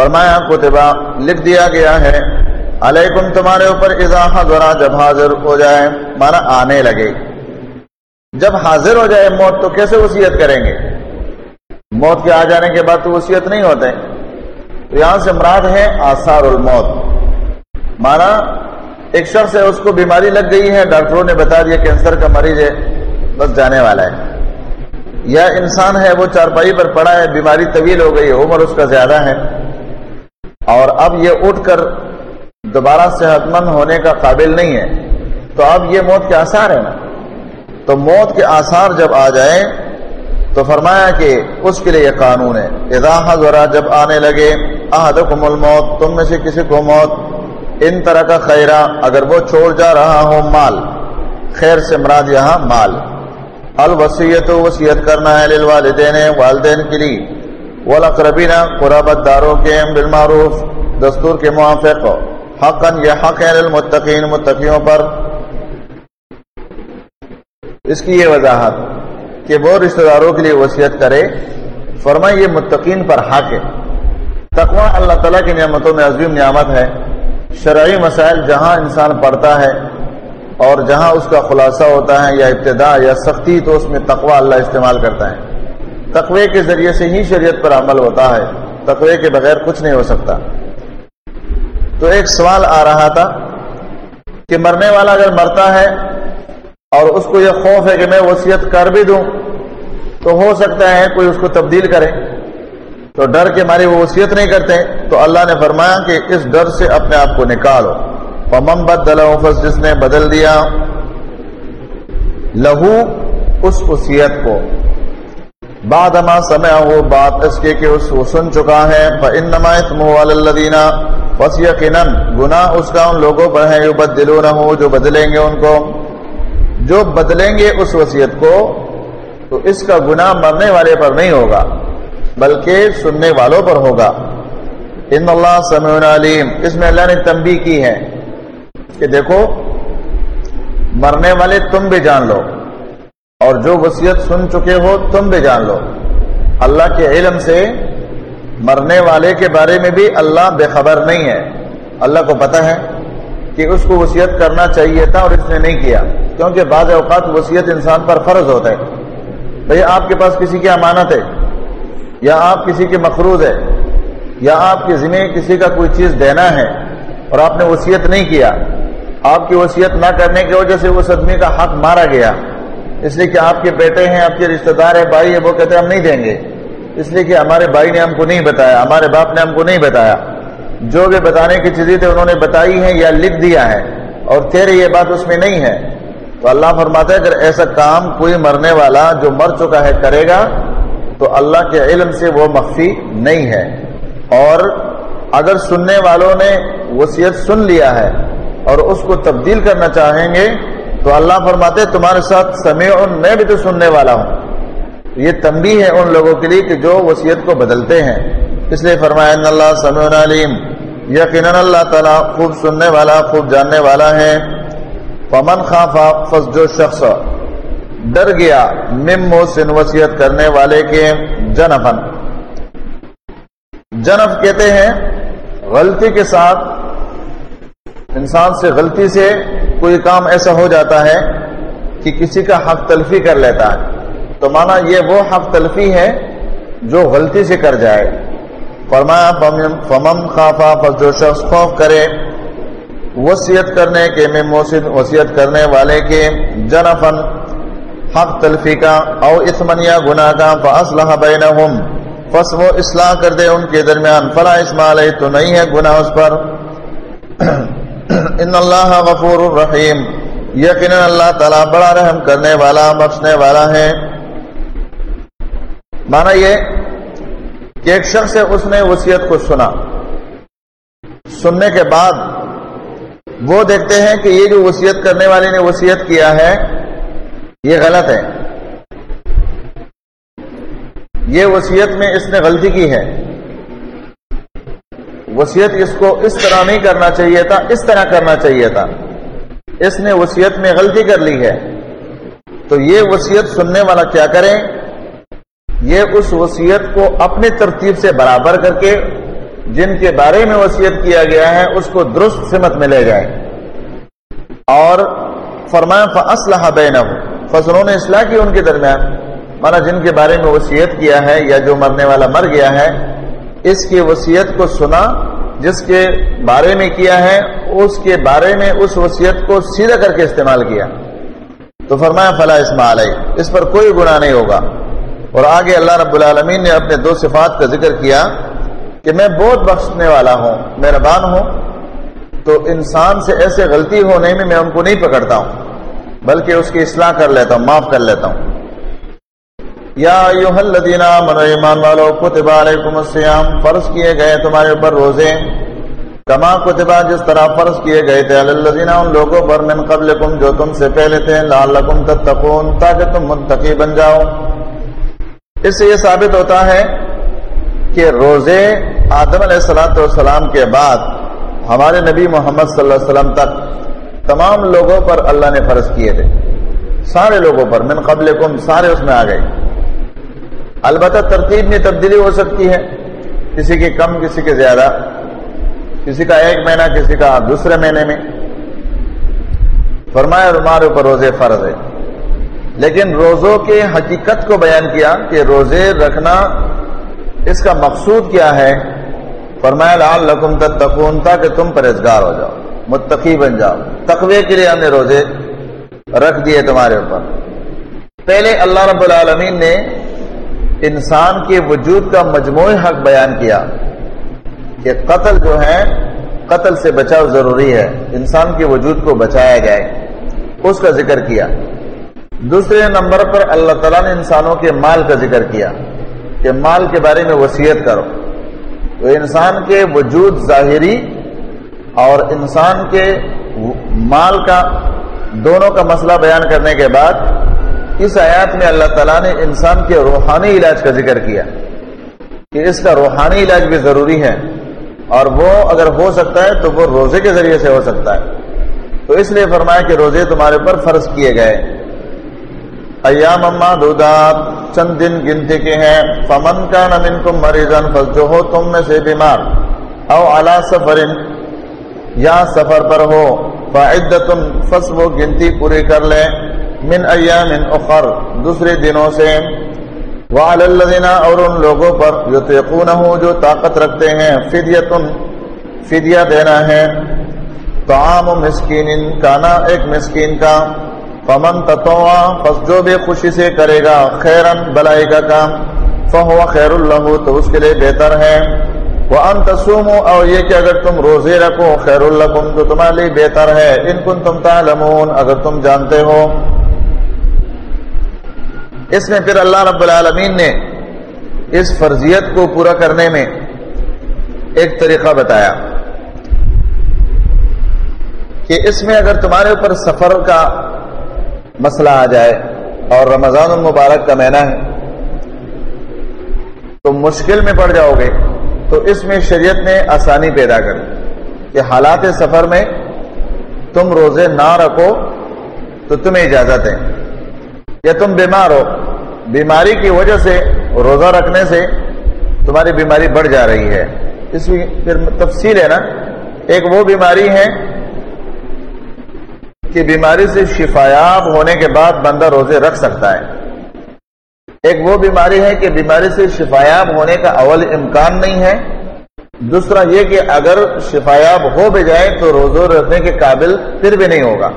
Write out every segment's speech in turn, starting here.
فرمایا، کتبہ لکھ دیا گیا ہے۔ علیکم، تمہارے اوپر اضافہ ذرا جب حاضر ہو جائے مانا آنے لگے۔ جب حاضر ہو جائے موت، تو کیسے وصیت کریں گے؟ موت کے آ جانے کے بعد تو وصیت نہیں ہوتے۔ تو یہاں سے مراد ہے آثار الموت۔ مانا ایک شخص ہے، اس کو بیماری لگ گئی ہے، ڈاکٹروں نے بتا دیا کینسر کا مریض ہے، بس جانے والا ہے۔ یا انسان ہے، وہ چارپائی پر پڑا ہے، بیماری طویل ہو گئی، عمر اس کا زیادہ ہے۔ اور اب یہ اٹھ کر دوبارہ صحت مند ہونے کا قابل نہیں ہے، تو اب یہ موت کے آثار ہے نا۔ تو موت کے آثار جب آ جائیں، تو فرمایا کہ اس کے لیے یہ قانون ہے۔ اضاحہ ذرا جب آنے لگے، احدکم الموت، تم میں سے کسی کو موت۔ ان طرح کا خیرہ، اگر وہ چھوڑ جا رہا ہو، مال۔ خیر سے مراد یہاں مال۔ الوسیت وسیعت کرنا ہے للوالدین، والدین کے لیے۔ والاقربین قرابت داروں کے بالمعروف، دستور کے موافق، حقا یہ حق ہے للمتقین، متقیوں پر۔ اس کی یہ وضاحت کہ وہ رشتہ داروں کے لیے وصیت کرے۔ فرمائے یہ متقین پر حق ہے۔ تقوی اللہ تعالیٰ کی نعمتوں میں عظیم نعمت ہے۔ شرعی مسائل جہاں انسان پڑھتا ہے اور جہاں اس کا خلاصہ ہوتا ہے یا ابتدا یا سختی، تو اس میں تقوی اللہ استعمال کرتا ہے۔ تقوی کے ذریعے سے ہی شریعت پر عمل ہوتا ہے۔ تقوی کے بغیر کچھ نہیں ہو سکتا۔ تو ایک سوال آ رہا تھا کہ مرنے والا اگر مرتا ہے اور اس کو یہ خوف ہے کہ میں وصیت کر بھی دوں، تو ہو سکتا ہے کوئی اس کو تبدیل کرے۔ تو ڈر کے مارے وہ وصیت نہیں کرتے۔ تو اللہ نے فرمایا کہ اس ڈر سے اپنے آپ کو نکالو۔ پمم بد جس نے بدل دیا، لہو اس وصیت کو۔ بعد اما سمع ہو بات اس کے کہ اس وہ سن چکا ہے فانما اسمه علی الذین بس یقینا گناہ اس کا ان لوگوں پر ہے یبدلونہ جو بدلیں گے ان کو۔ جو بدلیں گے اس وصیت کو، تو اس کا گناہ مرنے والے پر نہیں ہوگا، بلکہ سننے والوں پر ہوگا۔ ان اللہ سمیع علیم اس میں اللہ نے تنبیہ کی ہے کہ دیکھو، مرنے والے تم بھی جان لو۔ اور جو وصیت سن چکے ہو تم بھی جان لو۔ اللہ کے علم سے مرنے والے کے بارے میں بھی اللہ بے خبر نہیں ہے۔ اللہ کو پتہ ہے کہ اس کو وصیت کرنا چاہیے تھا اور اس نے نہیں کیا۔ کیونکہ بعض اوقات وصیت انسان پر فرض ہوتا ہے۔ بھئی آپ کے پاس کسی کی امانت ہے؟ یا آپ کسی کے مقروض ہے؟ یا آپ کے ذمہ کسی کا کوئی چیز دینا ہے اور آپ نے وصیت نہیں کیا؟ آپ کی وصیت نہ کرنے کی وجہ سے اس آدمی کا حق مارا گیا۔ اس لیے کہ آپ کے بیٹے ہیں، آپ کے رشتہ دار ہے بھائی ہے وہ کہتے ہیں ہم نہیں دیں گے۔ اس لیے کہ ہمارے بھائی نے ہم کو نہیں بتایا، ہمارے باپ نے ہم کو نہیں بتایا۔ جو بھی بتانے کی چیزیں تھے انہوں نے بتائی ہیں یا لکھ دیا ہے۔ اور تیرے یہ بات اس میں نہیں ہے۔ تو اللہ فرماتا ہے، اگر ایسا کام کوئی مرنے والا جو مر چکا ہے کرے گا، تو اللہ کے علم سے وہ مخفی نہیں ہے۔ اور اگر سننے والوں نے وصیت سن لیا ہے اور اس کو تبدیل کرنا چاہیں گے تو اللہ فرماتے تمہارے ساتھ سمیع میں بھی تو سننے والا ہوں۔ یہ تنبیہ ہے ان لوگوں کے لیے کہ جو وصیت کو بدلتے ہیں۔ اس لیے فرمایا، ان اللہ سمیع علیم۔ یقیناً اللہ تعالیٰ خوب سننے والا، خوب جاننے والا ہے۔ پمن خافا فس جو شخص ڈر گیا، مم سن وصیت کرنے والے کے جنفن۔ جنف کہتے ہیں، غلطی کے ساتھ انسان سے غلطی سے کوئی کام ایسا ہو جاتا ہے کہ کسی کا حق تلفی کر لیتا ہے۔ تو مانا یہ وہ حق تلفی ہے جو غلطی سے کر جائے۔ فرمایا فمم خافا فس جو شخص خوف کرے، وصیت کرنے کے میں موسد وصیت کرنے والے کے جنفن حق تلفی کا او اسمن یا گناہ کا فاصلح بینہم۔ پس وہ اصلاح کر دے ان کے درمیان۔ فلا اسما علیہ، تو نہیں ہے گناہ اس پر۔ ان اللہ غفور الرحیم یقینا اللہ تعالیٰ بڑا رحم کرنے والا، بخشنے والا ہے۔ مانا یہ کہ ایک شخص ہے اس نے وصیت کو سنا۔ سننے کے بعد وہ دیکھتے ہیں کہ یہ جو وصیت کرنے والے نے وصیت کیا ہے، یہ غلط ہے۔ یہ وصیت میں اس نے غلطی کی ہے۔ وصیت اس کو اس طرح نہیں کرنا چاہیے تھا، اس طرح کرنا چاہیے تھا۔ اس نے وصیت میں غلطی کر لی ہے۔ تو یہ وصیت سننے والا کیا کرے یہ اس وصیت کو اپنی ترتیب سے برابر کر کے جن کے بارے میں وصیت کیا گیا ہے، اس کو درست سمت میں لے جائے اور فرمایا فاصلح بینہم فصلوں نے اصلاح کی ان کے درمیان۔ مانا جن کے بارے میں وصیت کیا ہے یا جو مرنے والا مر گیا ہے اس کی وصیت کو سنا، جس کے بارے میں کیا ہے، اس کے بارے میں اس وصیت کو سیدھا کر کے استعمال کیا۔ تو فرمایا، فلا اسما علیہ اس پر کوئی گناہ نہیں ہوگا۔ اور آگے اللہ رب العالمین نے اپنے دو صفات کا ذکر کیا کہ میں بہت بخشنے والا ہوں، مہربان ہوں۔ تو انسان سے ایسے غلطی ہونے میں میں ان کو نہیں پکڑتا ہوں، بلکہ اس کی اصلاح کر لیتا ہوں، معاف کر لیتا ہوں۔ یا ایوہ الذین آمنوا، ایمان والو، کتب علیکم السیام فرض کیے گئے تمہارے اوپر روزے۔ کما کتبہ جس طرح فرض کیے گئے تھے علی الذین ان لوگوں پر من قبلکم جو تم سے پہلے تھے، لعلکم تتقون، تاکہ تم منتقی بن جاؤ۔ اس سے یہ ثابت ہوتا ہے کہ روزے آدم علیہ السلام والسلام کے بعد، ہمارے نبی محمد صلی اللہ علیہ وسلم تک تمام لوگوں پر اللہ نے فرض کیے تھے۔ سارے لوگوں پر، من قبل سارے اس میں آ گئے۔ البتہ ترتیب میں تبدیلی ہو سکتی ہے، کسی کے کم، کسی کے زیادہ۔ کسی کا ایک مہینہ، کسی کا دوسرے مہینے میں۔ فرمایا، ہمارے اوپر روزے فرض ہے۔ لیکن روزوں کے حقیقت کو بیان کیا کہ روزے رکھنا اس کا مقصود کیا ہے۔ فرمایا لال لکم تتقون، تاکہ تم پرہزگار ہو جاؤ، متقی بن جاؤ۔ تقوی کے لیے ہم نے روزے رکھ دیے تمہارے اوپر۔ پہلے اللہ رب العالمین نے انسان کے وجود کا مجموعی حق بیان کیا کہ قتل جو ہے، قتل سے بچاؤ ضروری ہے۔ انسان کے وجود کو بچایا جائے اس کا ذکر کیا۔ دوسرے نمبر پر اللہ تعالیٰ نے انسانوں کے مال کا ذکر کیا کہ مال کے بارے میں وصیت کرو۔ تو انسان کے وجود ظاہری اور انسان کے مال کا، دونوں کا مسئلہ بیان کرنے کے بعد اس آیات میں اللہ تعالیٰ نے انسان کے روحانی علاج کا ذکر کیا کہ اس کا روحانی علاج بھی ضروری ہے اور وہ اگر ہو سکتا ہے تو وہ روزے کے ذریعے سے ہو سکتا ہے۔ تو اس لیے فرمایا کہ روزے تمہارے پر فرض کیے گئے۔ ایام اما دودات چند دن گنتی کے ہیں۔ فمن کا نمن کم مریضن جو ہو تم میں سے بیمار۔ او اعلی سفر یا سفر پر ہو۔ فعدت فس وہ گنتی پوری کر لے من ایام اخر، دوسرے دنوں سے۔ وعلى الذين اور ان لوگوں پر یطيقونه جو طاقت رکھتے ہیں فدیت فدیہ دینا ہے۔ طعام مسکین کانا ایک مسکین کا۔ فمن تطوع، پس جو بھی خوشی سے کرے گا، خیرن، بلائی کا کام۔ فهو خیر له تو اس کے لیے بہتر ہے۔ وان تصوموا، اور یہ کہ اگر تم روزے رکھو خیر لکم، تو تمہارے لیے بہتر ہے۔ ان کنتم تعلمون، اگر تم جانتے ہو۔ اس میں پھر اللہ رب العالمین نے اس فرضیت کو پورا کرنے میں ایک طریقہ بتایا کہ اس میں اگر تمہارے اوپر سفر کا مسئلہ آ جائے اور رمضان المبارک کا مہینہ ہے، تو مشکل میں پڑ جاؤ گے۔ تو اس میں شریعت نے آسانی پیدا کر کہ حالات سفر میں تم روزے نہ رکھو تو تمہیں اجازت ہے، یا تم بیمار ہو بیماری کی وجہ سے روزہ رکھنے سے تمہاری بیماری بڑھ جا رہی ہے۔ اس کی پھر تفصیل ہے نا، ایک وہ بیماری ہے کہ بیماری سے شفایاب ہونے کے بعد بندہ روزے رکھ سکتا ہے۔ ایک وہ بیماری ہے کہ بیماری سے شفایاب ہونے کا اول امکان نہیں ہے۔ دوسرا یہ کہ اگر شفایاب ہو بھی جائے تو روزہ رکھنے کے قابل پھر بھی نہیں ہوگا۔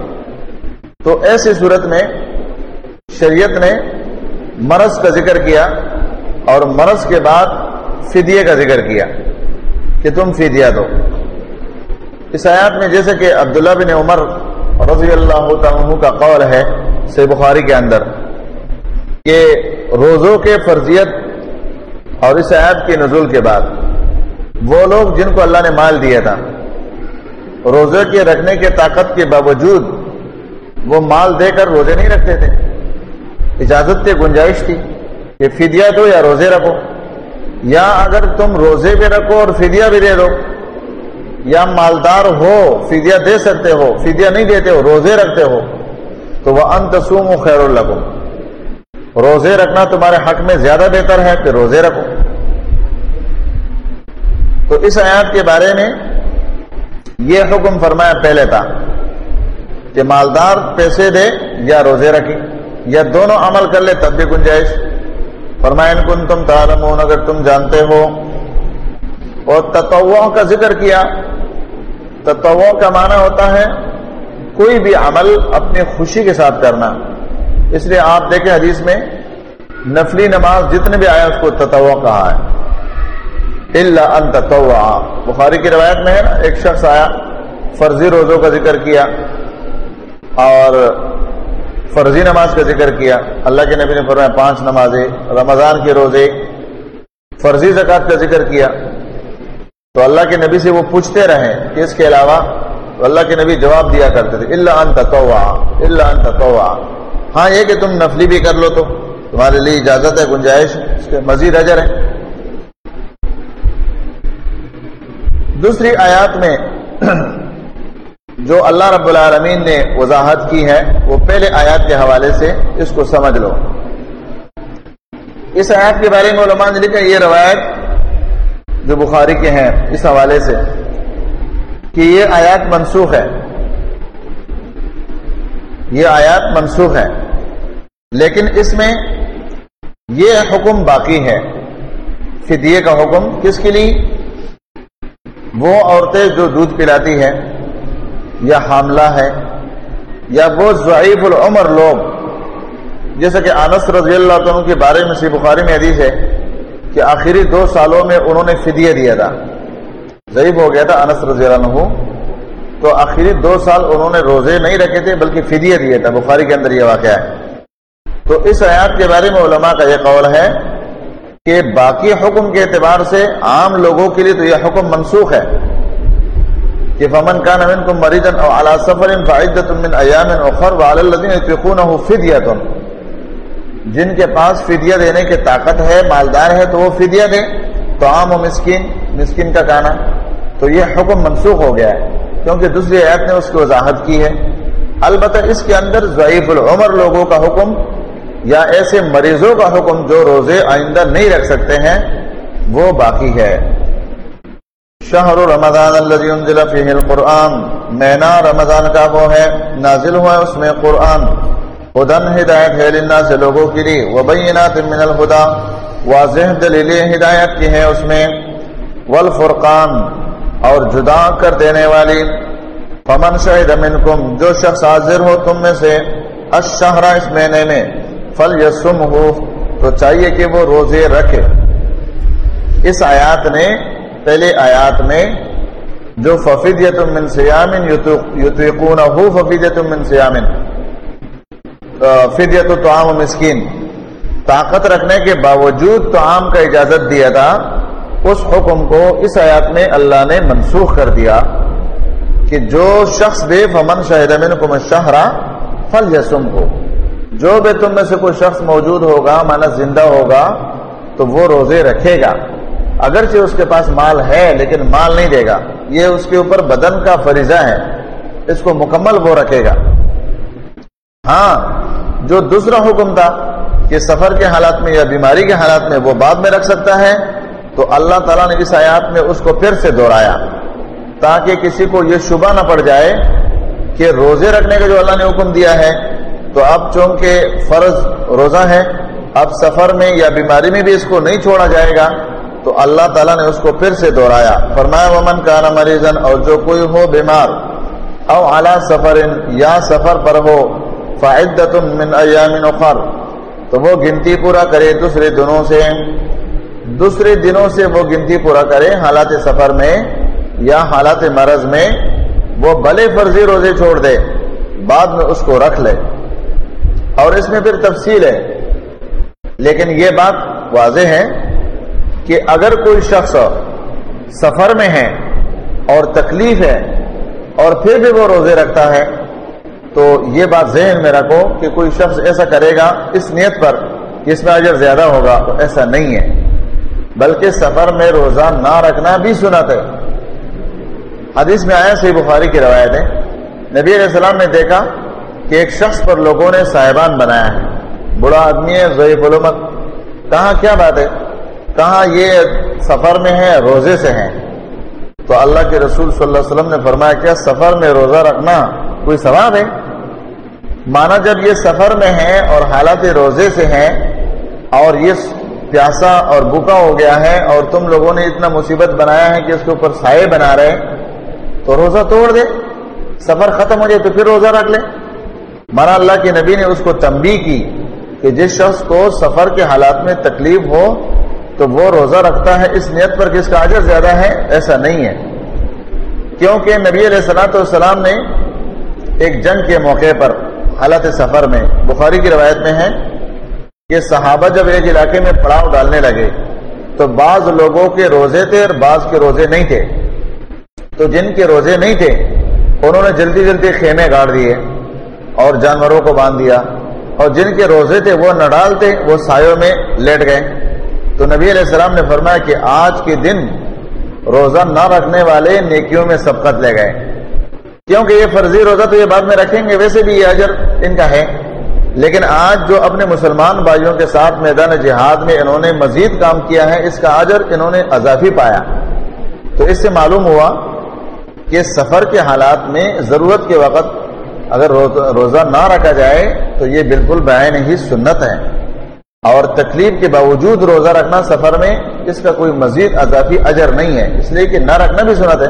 تو ایسی صورت میں شریعت نے مرض کا ذکر کیا اور مرض کے بعد فدیے کا ذکر کیا کہ تم فدیہ دو۔ اس آیات میں جیسے کہ عبداللہ بن عمر رضی اللہ عنہ کا قول ہے سی بخاری کے اندر کہ روزوں کے فرضیت اور اس آیات کے نزول کے بعد وہ لوگ جن کو اللہ نے مال دیا تھا، روزے کے رکھنے کے طاقت کے باوجود وہ مال دے کر روزے نہیں رکھتے تھے۔ اجازت تے گنجائش تھی کہ فدیہ دو یا روزے رکھو، یا اگر تم روزے بھی رکھو اور فدیہ بھی دے دو، یا مالدار ہو، فدیہ دے سکتے ہو، فدیہ نہیں دیتے ہو، روزے رکھتے ہو، تو وہ ان تسوم و خیر الگم روزے رکھنا تمہارے حق میں زیادہ بہتر ہے کہ روزے رکھو۔ تو اس آیات کے بارے میں یہ حکم فرمایا پہلے تھا کہ مالدار پیسے دے یا روزے رکھے یا دونوں عمل کر لے تب بھی گنجائش۔ فرمائن کن تم تعلمون، اگر تم جانتے ہو۔ اور تتو کا ذکر کیا۔ تتو کا معنی ہوتا ہے کوئی بھی عمل اپنی خوشی کے ساتھ کرنا۔ اس لیے آپ دیکھیں حدیث میں، نفلی نماز جتنے بھی آیا اس کو تتو کہا ہے۔ اللہ ان تتو بخاری کی روایت میں ہے نا، ایک شخص آیا، فرضی روزوں کا ذکر کیا۔ اور فرضی نماز کا ذکر کیا، اللہ کے نبی نے فرمایا پانچ نمازیں، رمضان کے روزے، فرضی زکوٰۃ کا ذکر کیا۔ تو اللہ کے نبی سے وہ پوچھتے رہے کہ اس کے علاوہ اللہ کے نبی جواب دیا کرتے تھے اللہ ان تتوا اللہ ان تتوا ہاں یہ کہ تم نفلی بھی کر لو تو تمہارے لیے اجازت ہے، گنجائش، اس کے مزید اجر ہے۔ دوسری آیات میں جو اللہ رب العالمین نے وضاحت کی ہے، وہ پہلے آیات کے حوالے سے اس کو سمجھ لو۔ اس آیات کے بارے میں علماء نے لکھا یہ روایت جو بخاری کے ہیں اس حوالے سے کہ یہ آیات منسوخ ہے۔ یہ آیات منسوخ ہے لیکن اس میں یہ حکم باقی ہے۔ فدیے کا حکم کس کے لیے؟ وہ عورتیں جو دودھ پلاتی ہے یا حاملہ ہے، یا وہ ضعیف العمر لوگ، جیسے کہ انس رضی اللہ عنہ کے بارے میں سی بخاری میں حدیث ہے کہ آخری دو سالوں میں انہوں نے فدیہ دیا تھا۔ ضعیف ہو گیا تھا انس رضی اللہ عنہ۔ تو آخری دو سال انہوں نے روزے نہیں رکھے تھے، بلکہ فدیہ دیا تھا بخاری کے اندر یہ واقعہ ہے۔ تو اس آیات کے بارے میں علماء کا یہ قول ہے کہ باقی حکم کے اعتبار سے عام لوگوں کے لیے تو یہ حکم منسوخ ہے۔ کہ فمن کا نمن کو مریضن اور اعلیٰ سفر فعدت من ایام اخر وعلی الذین یطیقونہ فدیۃ جن کے پاس فدیہ دینے کی طاقت ہے، مالدار ہے، تو وہ فدیہ دے۔ تو عام و مسکین مسکین کا کانا تو یہ حکم منسوخ ہو گیا ہے۔ کیونکہ دوسری آیت نے اس کی وضاحت کی ہے۔ البتہ اس کے اندر ضعیف العمر لوگوں کا حکم یا ایسے مریضوں کا حکم جو روزے آئندہ نہیں رکھ سکتے ہیں، وہ باقی ہے۔ شہر رمضان الذي انزل فيه القرآن۔ مینا رمضان کا وہ ہے، نازل ہوا ہے اس میں قرآن۔ ہدن ہدایت ہے للناس لوگوں کے لیے۔ وبینات من الہدا۔ واضح دلیل ہدایت کی ہے اس میں۔ والفرقان۔ اور جدا کر دینے والی۔ فمن شہد منکم۔ جو شخص حاضر ہو تم میں سے الشہرہ اس مہینے میں فل یسم ہو تو چاہیے کہ وہ روزے رکھے۔ اس آیات نے پہلے آیات میں جو ففیدیت من سیامن یتوقون ہو ففیدیت من سیامن فدیت تو عام مسکین طاقت رکھنے کے باوجود تو عام کا اجازت دیا تھا، اس حکم کو اس آیات میں اللہ نے منسوخ کر دیا کہ جو شخص دے، فمن شاہد من کو فل یسم ہو۔ جو بھی تم میں سے کوئی شخص موجود ہوگا مانا زندہ ہوگا، تو وہ روزے رکھے گا۔ اگرچہ اس کے پاس مال ہے لیکن مال نہیں دے گا، یہ اس کے اوپر بدن کا فریضہ ہے، اس کو مکمل وہ رکھے گا۔ ہاں جو دوسرا حکم تھا کہ سفر کے حالات میں یا بیماری کے حالات میں وہ بعد میں رکھ سکتا ہے، تو اللہ تعالیٰ نے اس آیات میں اس کو پھر سے دہرایا۔ تاکہ کسی کو یہ شبہ نہ پڑ جائے کہ روزے رکھنے کا جو اللہ نے حکم دیا ہے، تو اب چونکہ فرض روزہ ہے، اب سفر میں یا بیماری میں بھی اس کو نہیں چھوڑا جائے گا۔ تو اللہ تعالیٰ نے اس کو پھر سے دہرایا فرمایا، ومن کانا مریضن اور جو کوئی ہو بیمار، او اعلیٰ سفر، یا سفر پر ہو فعدت من ایام اخر، تو وہ گنتی پورا کرے دوسرے دنوں سے۔ دوسرے دنوں سے وہ گنتی پورا کرے، حالات سفر میں یا حالات مرض میں، وہ بھلے فرضی روزے چھوڑ دے، بعد میں اس کو رکھ لے۔ اور اس میں پھر تفصیل ہے۔ لیکن یہ بات واضح ہے کہ اگر کوئی شخص سفر میں ہے اور تکلیف ہے اور پھر بھی وہ روزے رکھتا ہے، تو یہ بات ذہن میں رکھو کہ کوئی شخص ایسا کرے گا اس نیت پر کہ اس میں اجر زیادہ ہوگا، تو ایسا نہیں ہے۔ بلکہ سفر میں روزہ نہ رکھنا بھی سنت ہے۔ حدیث میں آیا سی بخاری کی روایت ہے۔ نبی علیہ السلام نے دیکھا کہ ایک شخص پر لوگوں نے صاحبان بنایا ہے۔ بڑا آدمی ہے، ضعیف علومت کہاں کیا بات ہے؟ کہاں یہ سفر میں ہے، روزے سے ہیں۔ تو اللہ کے رسول صلی اللہ علیہ وسلم نے فرمایا کیا سفر میں روزہ رکھنا کوئی ثواب ہے؟ مانا جب یہ سفر میں ہے اور حالات روزے سے ہیں اور یہ پیاسا اور بھوکا ہو گیا ہے اور تم لوگوں نے اتنا مصیبت بنایا ہے کہ اس کے اوپر سائے بنا رہے، تو روزہ توڑ دے۔ سفر ختم ہو جائے تو پھر روزہ رکھ لے۔ مانا اللہ کے نبی نے اس کو تنبیہ کی کہ جس شخص کو سفر کے حالات میں تکلیف ہو تو وہ روزہ رکھتا ہے، اس نیت پر کہ اس کا اجر زیادہ ہے، ایسا نہیں ہے۔ کیونکہ نبی علیہ السلاۃ والسلام نے ایک جنگ کے موقع پر، حالت سفر میں، بخاری کی روایت میں ہے کہ صحابہ جب ایک علاقے میں پڑاؤ ڈالنے لگے تو بعض لوگوں کے روزے تھے اور بعض کے روزے نہیں تھے۔ تو جن کے روزے نہیں تھے، انہوں نے جلدی جلدی خیمے گاڑ دیے اور جانوروں کو باندھ دیا۔ اور جن کے روزے تھے، وہ نہ ڈالتے وہ سایوں میں لیٹ گئے۔ تو نبی علیہ السلام نے فرمایا کہ آج کے دن روزہ نہ رکھنے والے نیکیوں میں سبقت لے گئے۔ کیونکہ یہ فرضی روزہ تو یہ بعد میں رکھیں گے، ویسے بھی یہ اجر ان کا ہے۔ لیکن آج جو اپنے مسلمان بھائیوں کے ساتھ میدان جہاد میں انہوں نے مزید کام کیا ہے، اس کا اجر انہوں نے اضافی پایا۔ تو اس سے معلوم ہوا کہ سفر کے حالات میں ضرورت کے وقت اگر روزہ نہ رکھا جائے تو یہ بالکل بیان ہی سنت ہے۔ اور تکلیف کے باوجود روزہ رکھنا سفر میں اس کا کوئی مزید اضافی اجر نہیں ہے، اس لیے کہ نہ رکھنا بھی سنت ہے۔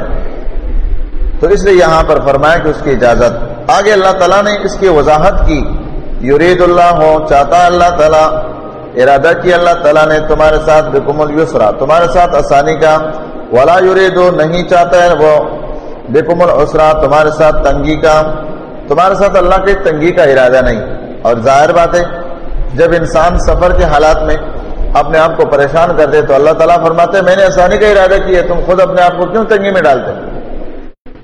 تو اس لیے یہاں پر فرمایا کہ اس کی اجازت۔ آگے اللہ تعالیٰ نے اس کی وضاحت کی۔ یرید اللہ ہو چاہتا اللہ تعالیٰ، ارادہ کی اللہ تعالیٰ نے تمہارے ساتھ بکم السرا تمہارے ساتھ آسانی کا۔ ولا یورید نہیں چاہتا ہے وہ بکم السرا تمہارے ساتھ تنگی کا۔ تمہارے ساتھ اللہ کے تنگی کا ارادہ نہیں۔ اور ظاہر بات ہے جب انسان سفر کے حالات میں اپنے آپ کو پریشان کر دے تو اللہ تعالیٰ فرماتے میں نے آسانی کا ارادہ کیا، تم خود اپنے آپ کو کیوں تنگی میں ڈالتے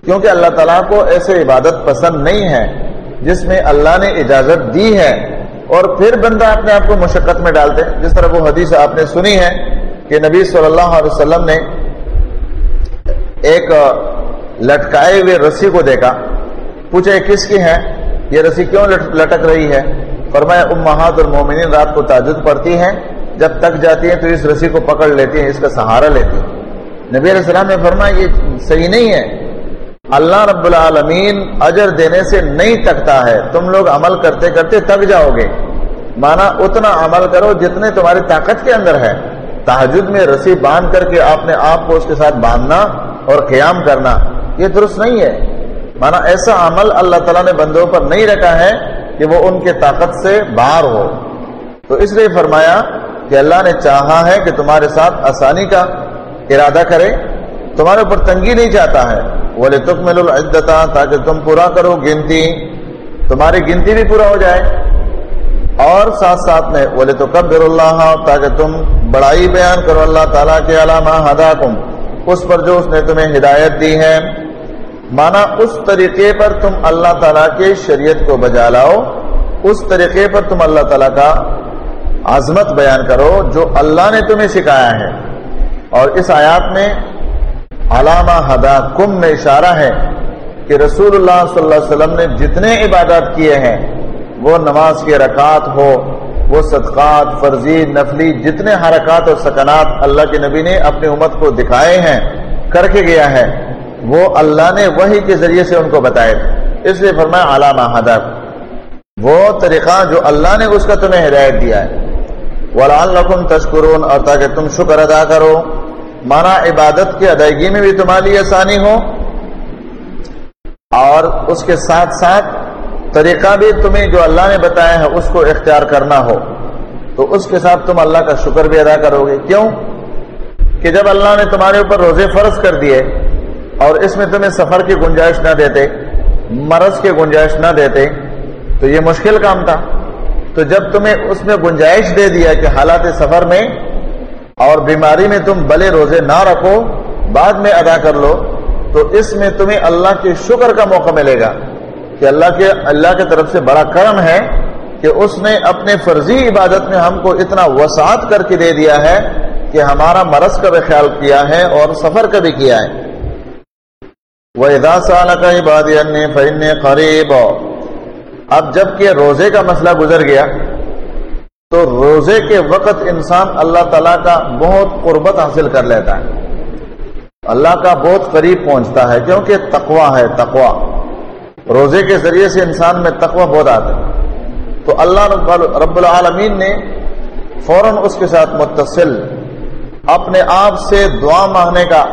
کیونکہ اللہ تعالیٰ کو ایسے عبادت پسند نہیں ہے جس میں اللہ نے اجازت دی ہے اور پھر بندہ اپنے آپ کو مشقت میں ڈالتے جس طرح وہ حدیث آپ نے سنی ہے کہ نبی صلی اللہ علیہ وسلم نے ایک لٹکائے ہوئے رسی کو دیکھا، پوچھے کس کی ہے، یہ رسی کیوں لٹک رہی ہے؟ فرمایا، امہات اور رات کو تاجد پڑتی ہیں، جب تک جاتی ہیں تو اس رسی کو پکڑ لیتی ہیں، اس کا سہارا لیتی ہیں۔ نبی علیہ السلام نے فرمایا، یہ صحیح نہیں ہے۔ اللہ رب العالمین اجر دینے سے نہیں تکتا ہے۔ تم لوگ عمل کرتے کرتے تک جاؤ گے۔ مانا، اتنا عمل کرو جتنے تمہاری طاقت کے اندر ہے۔ تحجد میں رسی باندھ کر کے آپ نے آپ کو اس کے ساتھ باندھنا اور قیام کرنا، یہ درست نہیں ہے۔ مانا، ایسا عمل اللہ تعالیٰ نے بندوں پر نہیں رکھا ہے۔ کہ وہ ان کے طاقت سے باہر ہو۔ تو اس لیے فرمایا کہ اللہ نے چاہا ہے کہ تمہارے ساتھ آسانی کا ارادہ کرے۔ تمہارے اوپر تنگی نہیں چاہتا ہے۔ بولے تک مل العدتا تاکہ تم پورا کرو گنتی۔ تمہاری گنتی بھی پورا ہو جائے۔ اور ساتھ ساتھ میں بولے تو کبر اللہ تاکہ تم بڑائی بیان کرو۔ اللہ تعالیٰ کے علامہ ہدا اس پر جو اس نے تمہیں ہدایت دی ہے۔ مانا اس طریقے پر تم اللہ تعالیٰ کے شریعت کو بجا لاؤ، اس طریقے پر تم اللہ تعالیٰ کا عظمت بیان کرو جو اللہ نے تمہیں سکھایا ہے۔ اور اس آیات میں علامہ ہدا کم میں اشارہ ہے کہ رسول اللہ صلی اللہ علیہ وسلم نے جتنے عبادات کیے ہیں، وہ نماز کے رکعت ہو، وہ صدقات، فرضی، نفلی، جتنے حرکات اور سکنات اللہ کے نبی نے اپنی امت کو دکھائے ہیں، کر کے گیا ہے۔ وہ اللہ نے وہی کے ذریعے سے ان کو بتائے اس لیے فرمایا علامہ ہدف وہ طریقہ جو اللہ نے اس کا تمہیں ہدایت دیا ہے۔ وہ تشکرون اور تاکہ تم شکر ادا کرو۔ مانا عبادت کی ادائیگی میں بھی تمہاری آسانی ہو۔ اور اس کے ساتھ ساتھ طریقہ بھی تمہیں جو اللہ نے بتایا ہے، اس کو اختیار کرنا ہو۔ تو اس کے ساتھ تم اللہ کا شکر بھی ادا کرو گے۔ کیوں؟ کہ جب اللہ نے تمہارے اوپر روزے فرض کر دیے اور اس میں تمہیں سفر کی گنجائش نہ دیتے، مرض کی گنجائش نہ دیتے، تو یہ مشکل کام تھا۔ تو جب تمہیں اس میں گنجائش دے دیا کہ حالات سفر میں اور بیماری میں تم بلے روزے نہ رکھو، بعد میں ادا کر لو، تو اس میں تمہیں اللہ کے شکر کا موقع ملے گا کہ اللہ کے، اللہ کی طرف سے بڑا کرم ہے کہ اس نے اپنے فرضی عبادت میں ہم کو اتنا وسعت کر کے دے دیا ہے کہ ہمارا مرض کا بھی خیال کیا ہے اور سفر کا بھی کیا ہے۔ وہ ادا سال کا عبادی فن قریب اب جبکہ روزے کا مسئلہ گزر گیا تو روزے کے وقت انسان اللہ تعالیٰ کا بہت قربت حاصل کر لیتا ہے۔ اللہ کا بہت قریب پہنچتا ہے کیونکہ تقوا ہے تقوا روزے کے ذریعے سے انسان میں تقوا بہت آتا ہے۔ تو اللہ رب العالمین نے فوراً اس کے ساتھ متصل اپنے آپ سے دعا مانگنے کا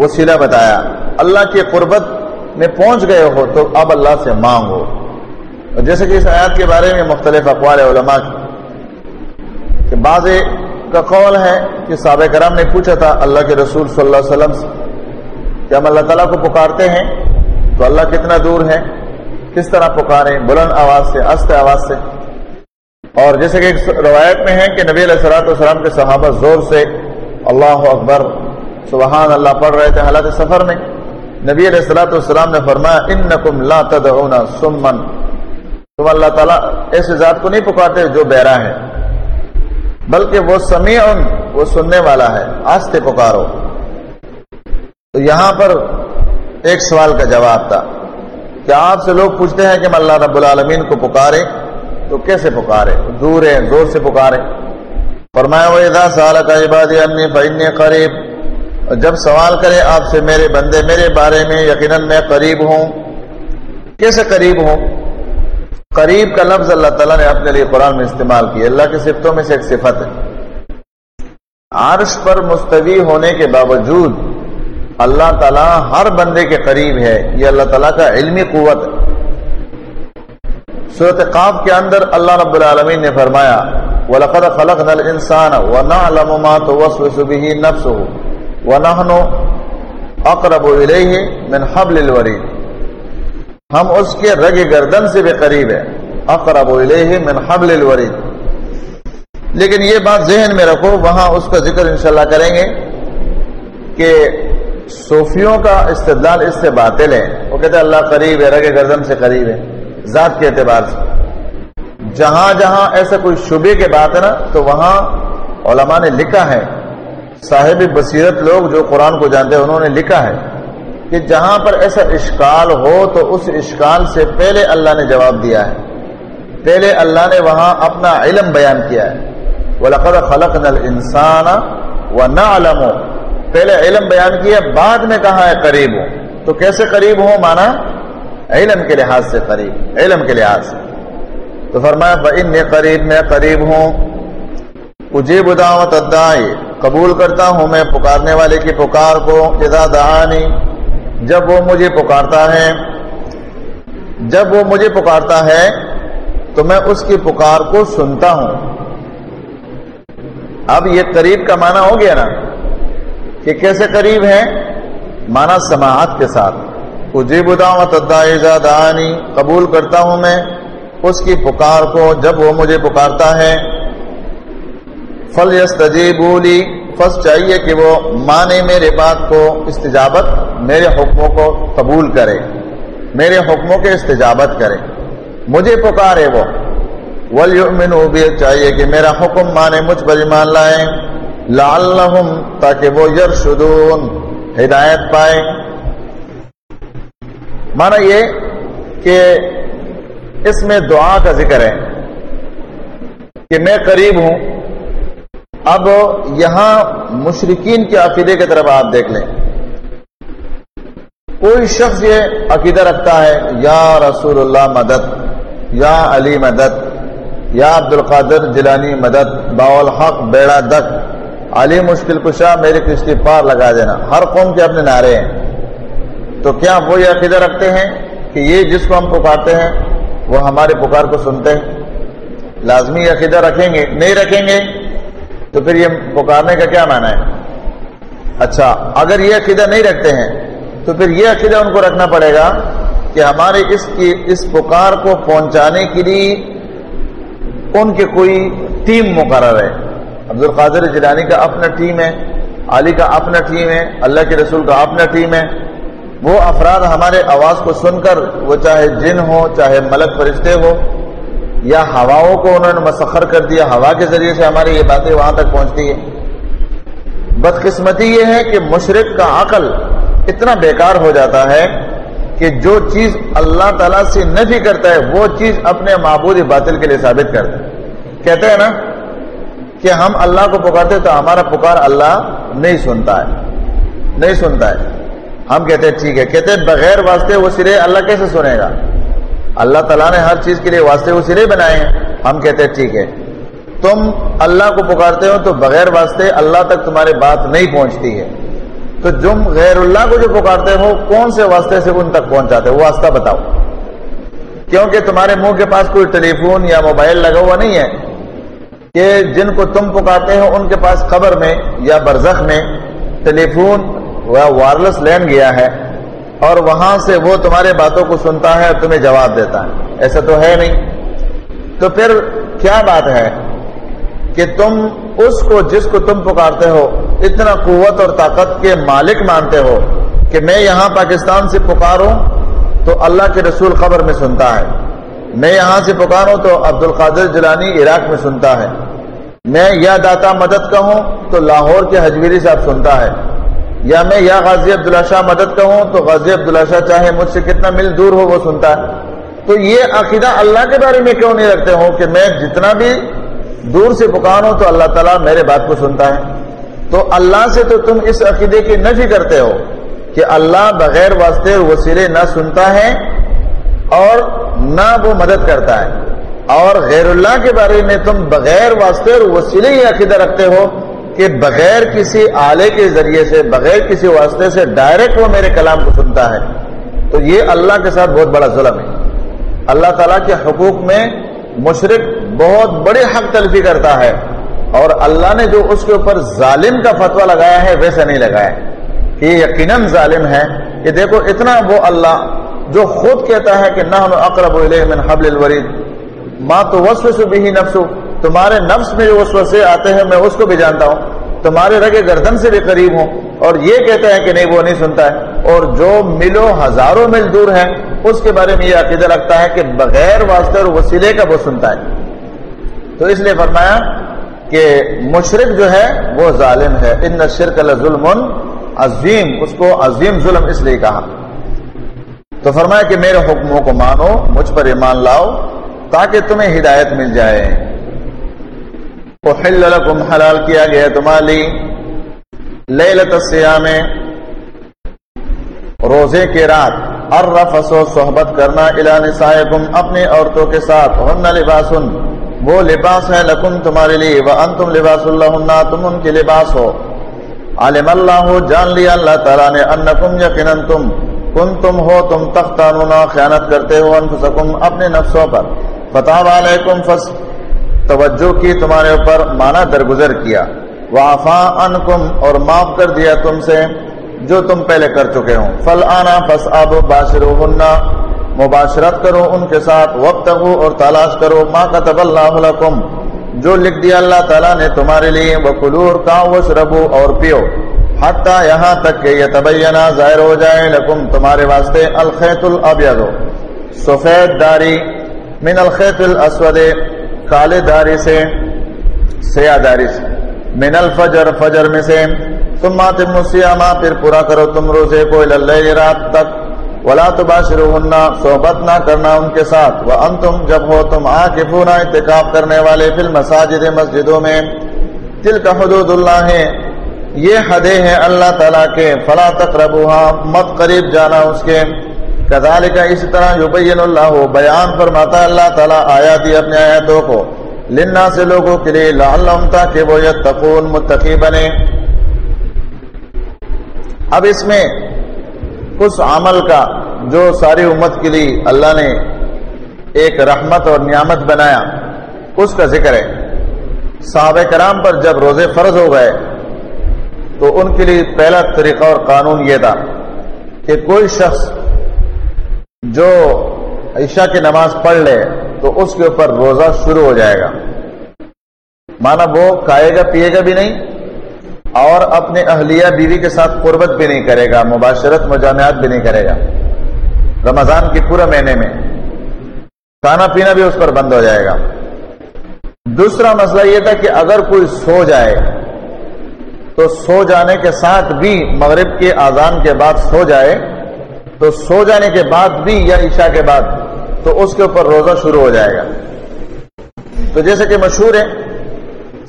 وسیلہ بتایا۔ اللہ کی قربت میں پہنچ گئے ہو تو اب اللہ سے مانگو جیسے کہ اس آیات کے بارے میں مختلف اقوال علماء کی کہ بعض کا قول ہے کہ صحابہ کرام نے پوچھا تھا اللہ کے رسول صلی اللہ علیہ وسلم سے کہ ہم اللہ تعالیٰ کو پکارتے ہیں تو اللہ کتنا دور ہے؟ کس طرح پکارے بلند آواز سے است آواز سے۔ اور جیسے کہ ایک روایت میں ہے کہ نبی علیہ السلاۃ والسلام کے صحابہ زور سے اللہ اکبر، سبحان اللہ، پڑھ رہے تھے حالات سفر میں۔ نبی علیہ السلاۃ والسلام نے فرمایا ان لا تدعون سمن. تم اللہ تعالیٰ ایسے ذات کو نہیں پکارتے جو بہرا ہے، بلکہ وہ سمیع، وہ سننے والا ہے آستے پکارو۔ تو یہاں پر ایک سوال کا جواب تھا، کیا آپ سے لوگ پوچھتے ہیں کہ ہم اللہ رب العالمین کو پکارے تو کیسے پکارے دور ہے زور سے پکارے فرمایا وہ ادا سال کا عبادی انی قریب جب سوال کرے آپ سے میرے بندے میرے بارے میں، یقیناً میں قریب ہوں۔ کیسے قریب ہوں؟ قریب کا لفظ اللہ تعالیٰ نے اپنے لیے قرآن میں استعمال کیا۔ اللہ کی صفتوں میں سے ایک صفت ہے۔ عرش پر مستوی ہونے کے باوجود اللہ تعالیٰ ہر بندے کے قریب ہے۔ یہ اللہ تعالیٰ کا علمی قوت ہے۔ صورت قاب کے اندر اللہ رب العالمین نے فرمایا، وَلَقَدْ خَلَقْنَا الْإِنسَانَ وَنَعْلَمُ مَا تُوَسْوِسُ بِهِ نَفْسُهُ۔ وَنَحْنُ أَقْرَبُ إِلَيْهِ مِنْ حَبْلِ الْوَرِيدِ ہم اس کے رگ گردن سے بھی قریب ہے اقرب الیہ من حبل الورید۔ لیکن یہ بات ذہن میں رکھو، وہاں اس کا ذکر انشاءاللہ کریں گے کہ صوفیوں کا استدلال اس سے باطل ہے۔ وہ کہتے ہیں اللہ قریب ہے، رگ گردن سے قریب ہے، ذات کے اعتبار سے۔ جہاں جہاں ایسا کوئی شبے کے بات ہے نا، تو وہاں علماء نے لکھا ہے صاحب بصیرت لوگ جو قرآن کو جانتے ہیں، انہوں نے لکھا ہے کہ جہاں پر ایسا اشکال ہو تو اس اشکال سے پہلے اللہ نے جواب دیا ہے۔ پہلے اللہ نے وہاں اپنا علم بیان کیا ہے۔ وَلَقَدْ خَلَقْنَا الْإِنسَانَ وَنَعْلَمُ۔ پہلے علم بیان کیا، بعد میں کہا ہے قریب ہوں تو کیسے قریب ہوں مانا علم کے لحاظ سے قریب، علم کے لحاظ سے۔ تو فرمایا بن قریب میں قریب ہوں۔ اجیب دعوت ادائی قبول کرتا ہوں میں پکارنے والے کی پکار کو اذا دعانی، جب وہ مجھے پکارتا ہے، جب وہ مجھے پکارتا ہے تو میں اس کی پکار کو سنتا ہوں۔ اب یہ قریب کا معنی ہو گیا نا، کہ کیسے قریب ہے؟ مانا سماعت کے ساتھ۔ اجیب دعوت دعانی، قبول کرتا ہوں میں اس کی پکار کو جب وہ مجھے پکارتا ہے۔ فل یس بولی فس چاہیے کہ وہ مانے میرے بات کو، استجابت میرے حکموں کو قبول کرے، میرے حکموں کے استجابت کرے۔ مجھے پکارے وہ۔ ولیؤمن بھی چاہیے کہ میرا حکم مانے مجھ پر ایمان لائیں۔ لعلہم تاکہ وہ یرشدون، ہدایت پائے مانا یہ کہ اس میں دعا کا ذکر ہے کہ میں قریب ہوں۔ اب یہاں مشرقین کے عقیدے کی طرف آپ دیکھ لیں۔ کوئی شخص یہ عقیدہ رکھتا ہے، یا رسول اللہ مدد، یا علی مدد، یا عبد القادر جلانی مدد، باول حق، بیڑا دک علی مشکل کشا میری کشتی پار لگا دینا۔ ہر قوم کے اپنے نعرے ہیں۔ تو کیا وہ یہ عقیدہ رکھتے ہیں کہ یہ جس کو ہم پکارتے ہیں، وہ ہمارے پکار کو سنتے ہیں؟ لازمی عقیدہ رکھیں گے؟ نہیں رکھیں گے؟ تو پھر یہ پکارنے کا کیا معنی ہے؟ اچھا اگر یہ عقیدہ نہیں رکھتے ہیں، تو پھر یہ عقیدہ ان کو رکھنا پڑے گا کہ ہمارے اس کی، اس پکار کو پہنچانے کے لیے ان کے کوئی ٹیم مقرر ہے۔ عبد القادر جیلانی کا اپنا ٹیم ہے، علی کا اپنا ٹیم ہے، اللہ کے رسول کا اپنا ٹیم ہے۔ وہ افراد ہمارے آواز کو سن کر، وہ چاہے جن ہو چاہے ملک فرشتے ہو یا ہواؤں کو انہوں نے مسخر کر دیا، ہوا کے ذریعے سے ہماری یہ باتیں وہاں تک پہنچتی ہیں۔ بدقسمتی یہ ہے کہ مشرق کا عقل اتنا بیکار ہو جاتا ہے کہ جو چیز اللہ تعالیٰ سے نفی کرتا ہے، وہ چیز اپنے معبود باطل کے لیے ثابت کرتا ہے کہتے ہیں نا کہ ہم اللہ کو پکارتے تو ہمارا پکار اللہ نہیں سنتا ہے۔ نہیں سنتا ہے۔ ہم کہتے ہیں ٹھیک ہے، کہتے ہیں بغیر واسطے وہ سرے اللہ کیسے سنے گا؟ اللہ تعالیٰ نے ہر چیز کے لیے واسطے وہ سرے بنائے ہیں۔ ہم کہتے ہیں ٹھیک ہے۔ تم اللہ کو پکارتے ہو تو بغیر واسطے اللہ تک تمہاری بات نہیں پہنچتی ہے۔ تو تم غیر اللہ کو جو پکارتے ہو، کون سے واسطے سے ان تک پہنچاتے ہو؟ واسطہ بتاؤ۔ کیونکہ تمہارے منہ کے پاس کوئی ٹیلی فون یا موبائل لگا ہوا نہیں ہے کہ جن کو تم پکارتے ہو، ان کے پاس خبر میں یا برزخ میں ٹیلی فون وائرلیس لین گیا ہے۔ اور وہاں سے وہ تمہارے باتوں کو سنتا ہے اور تمہیں جواب دیتا ہے۔ ایسا تو ہے نہیں۔ تو پھر کیا بات ہے کہ تم اس کو جس کو تم پکارتے ہو، اتنا قوت اور طاقت کے مالک مانتے ہو کہ میں یہاں پاکستان سے پکاروں تو اللہ کے رسول خبر میں سنتا ہے۔ میں یہاں سے پکاروں تو عبد القادر جلانی عراق میں سنتا ہے۔ میں یا داتا مدد کہوں تو لاہور کے حجویری صاحب سنتا ہے۔ یا میں یا غازی عبداللہ شاہ مدد کہوں تو غازی عبداللہ شاہ چاہے مجھ سے کتنا مل دور ہو وہ سنتا ہے۔ تو یہ عقیدہ اللہ کے بارے میں کیوں نہیں رکھتے ہو کہ میں جتنا بھی دور سے پکاروں تو اللہ تعالیٰ میرے بات کو سنتا ہے۔ تو اللہ سے تو تم اس عقیدے کی نفی کرتے ہو کہ اللہ بغیر واسطے وسیلے نہ سنتا ہے اور نہ وہ مدد کرتا ہے۔ اور غیر اللہ کے بارے میں تم بغیر واسطے اور وسیلے ہی عقیدہ رکھتے ہو کہ بغیر کسی آلے کے ذریعے سے، بغیر کسی واسطے سے ڈائریکٹ وہ میرے کلام کو سنتا ہے۔ تو یہ اللہ کے ساتھ بہت بڑا ظلم ہے۔ اللہ تعالیٰ کے حقوق میں مشرق بہت بڑے حق تلفی کرتا ہے۔ اور اللہ نے جو اس کے اوپر ظالم کا فتویٰ لگایا ہے ویسا نہیں لگایا کہ یہ یقیناً ظالم ہے کہ دیکھو، اتنا وہ اللہ جو خود کہتا ہے کہ نہ اقرب من حبل الورید ماں تو وسوس بھی ہی نفسو۔ تمہارے نفس میں جو وسوسے آتے ہیں، میں اس کو بھی جانتا ہوں۔ تمہارے رگے گردن سے بھی قریب ہوں۔ اور یہ کہتا ہے کہ نہیں، وہ نہیں سنتا ہے۔ اور جو ملو ہزاروں میل دور ہے اس کے بارے میں یہ عقیدہ رکھتا ہے کہ بغیر واسطے اور وسیلے کا وہ سنتا ہے۔ تو اس لیے فرمایا کہ مشرق جو ہے، وہ ظالم ہے۔ ان شرک ظلم عظیم۔ اس کو عظیم ظلم اس لیے کہا۔ تو فرمایا کہ میرے حکموں کو مانو، مجھ پر ایمان لاؤ تاکہ تمہیں ہدایت مل جائے۔ احل لکم، حلال کیا گیا تمہاری لیلت السیام روزے کے رات۔ الرفس و صحبت کرنا الى نسائکم، اپنی عورتوں کے ساتھ۔ ہن لباسن، وہ لباس ہے لکم تمہارے لیے۔ وانتم لباس اللہ تم ان کے لباس ہو۔ علم اللہ، جان لیا اللہ تعالیٰ نے انکم یقینا تم کن تم ہو، تم تختانونا خیانت کرتے ہو انفسکم اپنے نفسوں پر۔ فتح علیکم، فس توجہ کی تمہارے اوپر مانا درگزر کیا۔ وعفا انکم اور معاف کر دیا تم سے جو تم پہلے کر چکے ہوں۔ فل آنا فس آب باشرو مباشرت کرو ان کے ساتھ وقت اور تلاش کرو۔ ما کتب اللہ لکم جو لکھ دیا اللہ تعالیٰ نے تمہارے لیے وہ کلور کا وشربو اور پیو۔ حتیٰ یہاں تک کہ یہ تبینہ ظاہر ہو جائے لکم تمہارے واسطے الخیت الابید سفید داری من الخیت الاسود۔ کالے داری سے، سیاہ داری سے۔ من الفجر، فجر میں سے۔ تم ماتم السیامہ پھر پورا کرو تم روزے کو اللیل، رات تک۔ ولا تباشرون صحبت نہ کرنا ان کے ساتھ۔ وانتم، جب ہو تم عاکفون اتقاب کرنے والے فی المساجد، مسجدوں میں۔ تلک حدود اللہ۔ ہیں یہ حدیں ہیں اللہ تعالیٰ کے۔ فلا تقربوها مت قریب جانا اس کے۔ کذالک اس طرح یبین اللہ، بیان فرماتا اللہ تعالیٰ آیاتی اپنے آیاتوں کو۔ لنا سے لوگوں کے لیے لعلہم تاکہ وہ یتقون، متقی بنے۔ اب اس میں اس عمل کا جو ساری امت کے لیے اللہ نے ایک رحمت اور نعمت بنایا، اس کا ذکر ہے۔ صحابہ کرام پر جب روزے فرض ہو گئے، تو ان کے لیے پہلا طریقہ اور قانون یہ تھا کہ کوئی شخص جو عشاء کی نماز پڑھ لے تو اس کے اوپر روزہ شروع ہو جائے گا۔ مانا وہ کھائے گا، پیے گا بھی نہیں اور اپنے اہلیہ بیوی کے ساتھ قربت بھی نہیں کرے گا، مباشرت، مجامعات بھی نہیں کرے گا۔ رمضان کے پورے مہینے میں کھانا پینا بھی اس پر بند ہو جائے گا۔ دوسرا مسئلہ یہ تھا کہ اگر کوئی سو جائے تو سو جانے کے ساتھ بھی مغرب کے آزان کے بعد سو جائے تو سو جانے کے بعد بھی یا عشاء کے بعد تو اس کے اوپر روزہ شروع ہو جائے گا۔ تو جیسے کہ مشہور ہے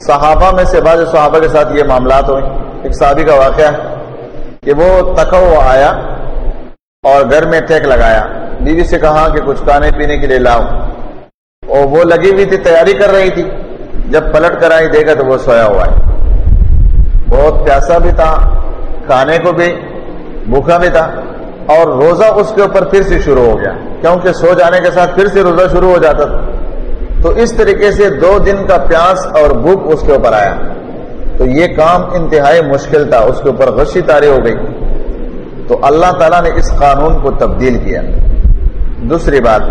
صحابہ میں سے بعض صحابہ کے ساتھ یہ معاملات ہوئے۔ ایک صحابی کا واقعہ کہ وہ تکو آیا اور گھر میں ٹیک لگایا۔ بیوی سے کہا کہ کچھ کھانے پینے کے لیے لاؤ۔ اور وہ لگی ہوئی تھی، تیاری کر رہی تھی۔ جب پلٹ کر آئی دے گا تو وہ سویا ہوا ہے۔ بہت پیاسا بھی تھا، کھانے کو بھی بھوکا بھی تھا۔ اور روزہ اس کے اوپر پھر سے شروع ہو گیا۔ کیونکہ سو جانے کے ساتھ پھر سے روزہ شروع ہو جاتا تھا۔ تو اس طریقے سے دو دن کا پیاس اور بھوک اس کے اوپر آیا۔ تو یہ کام انتہائی مشکل تھا، اس کے اوپر غشی تاری ہو گئی۔ تو اللہ تعالیٰ نے اس قانون کو تبدیل کیا۔ دوسری بات،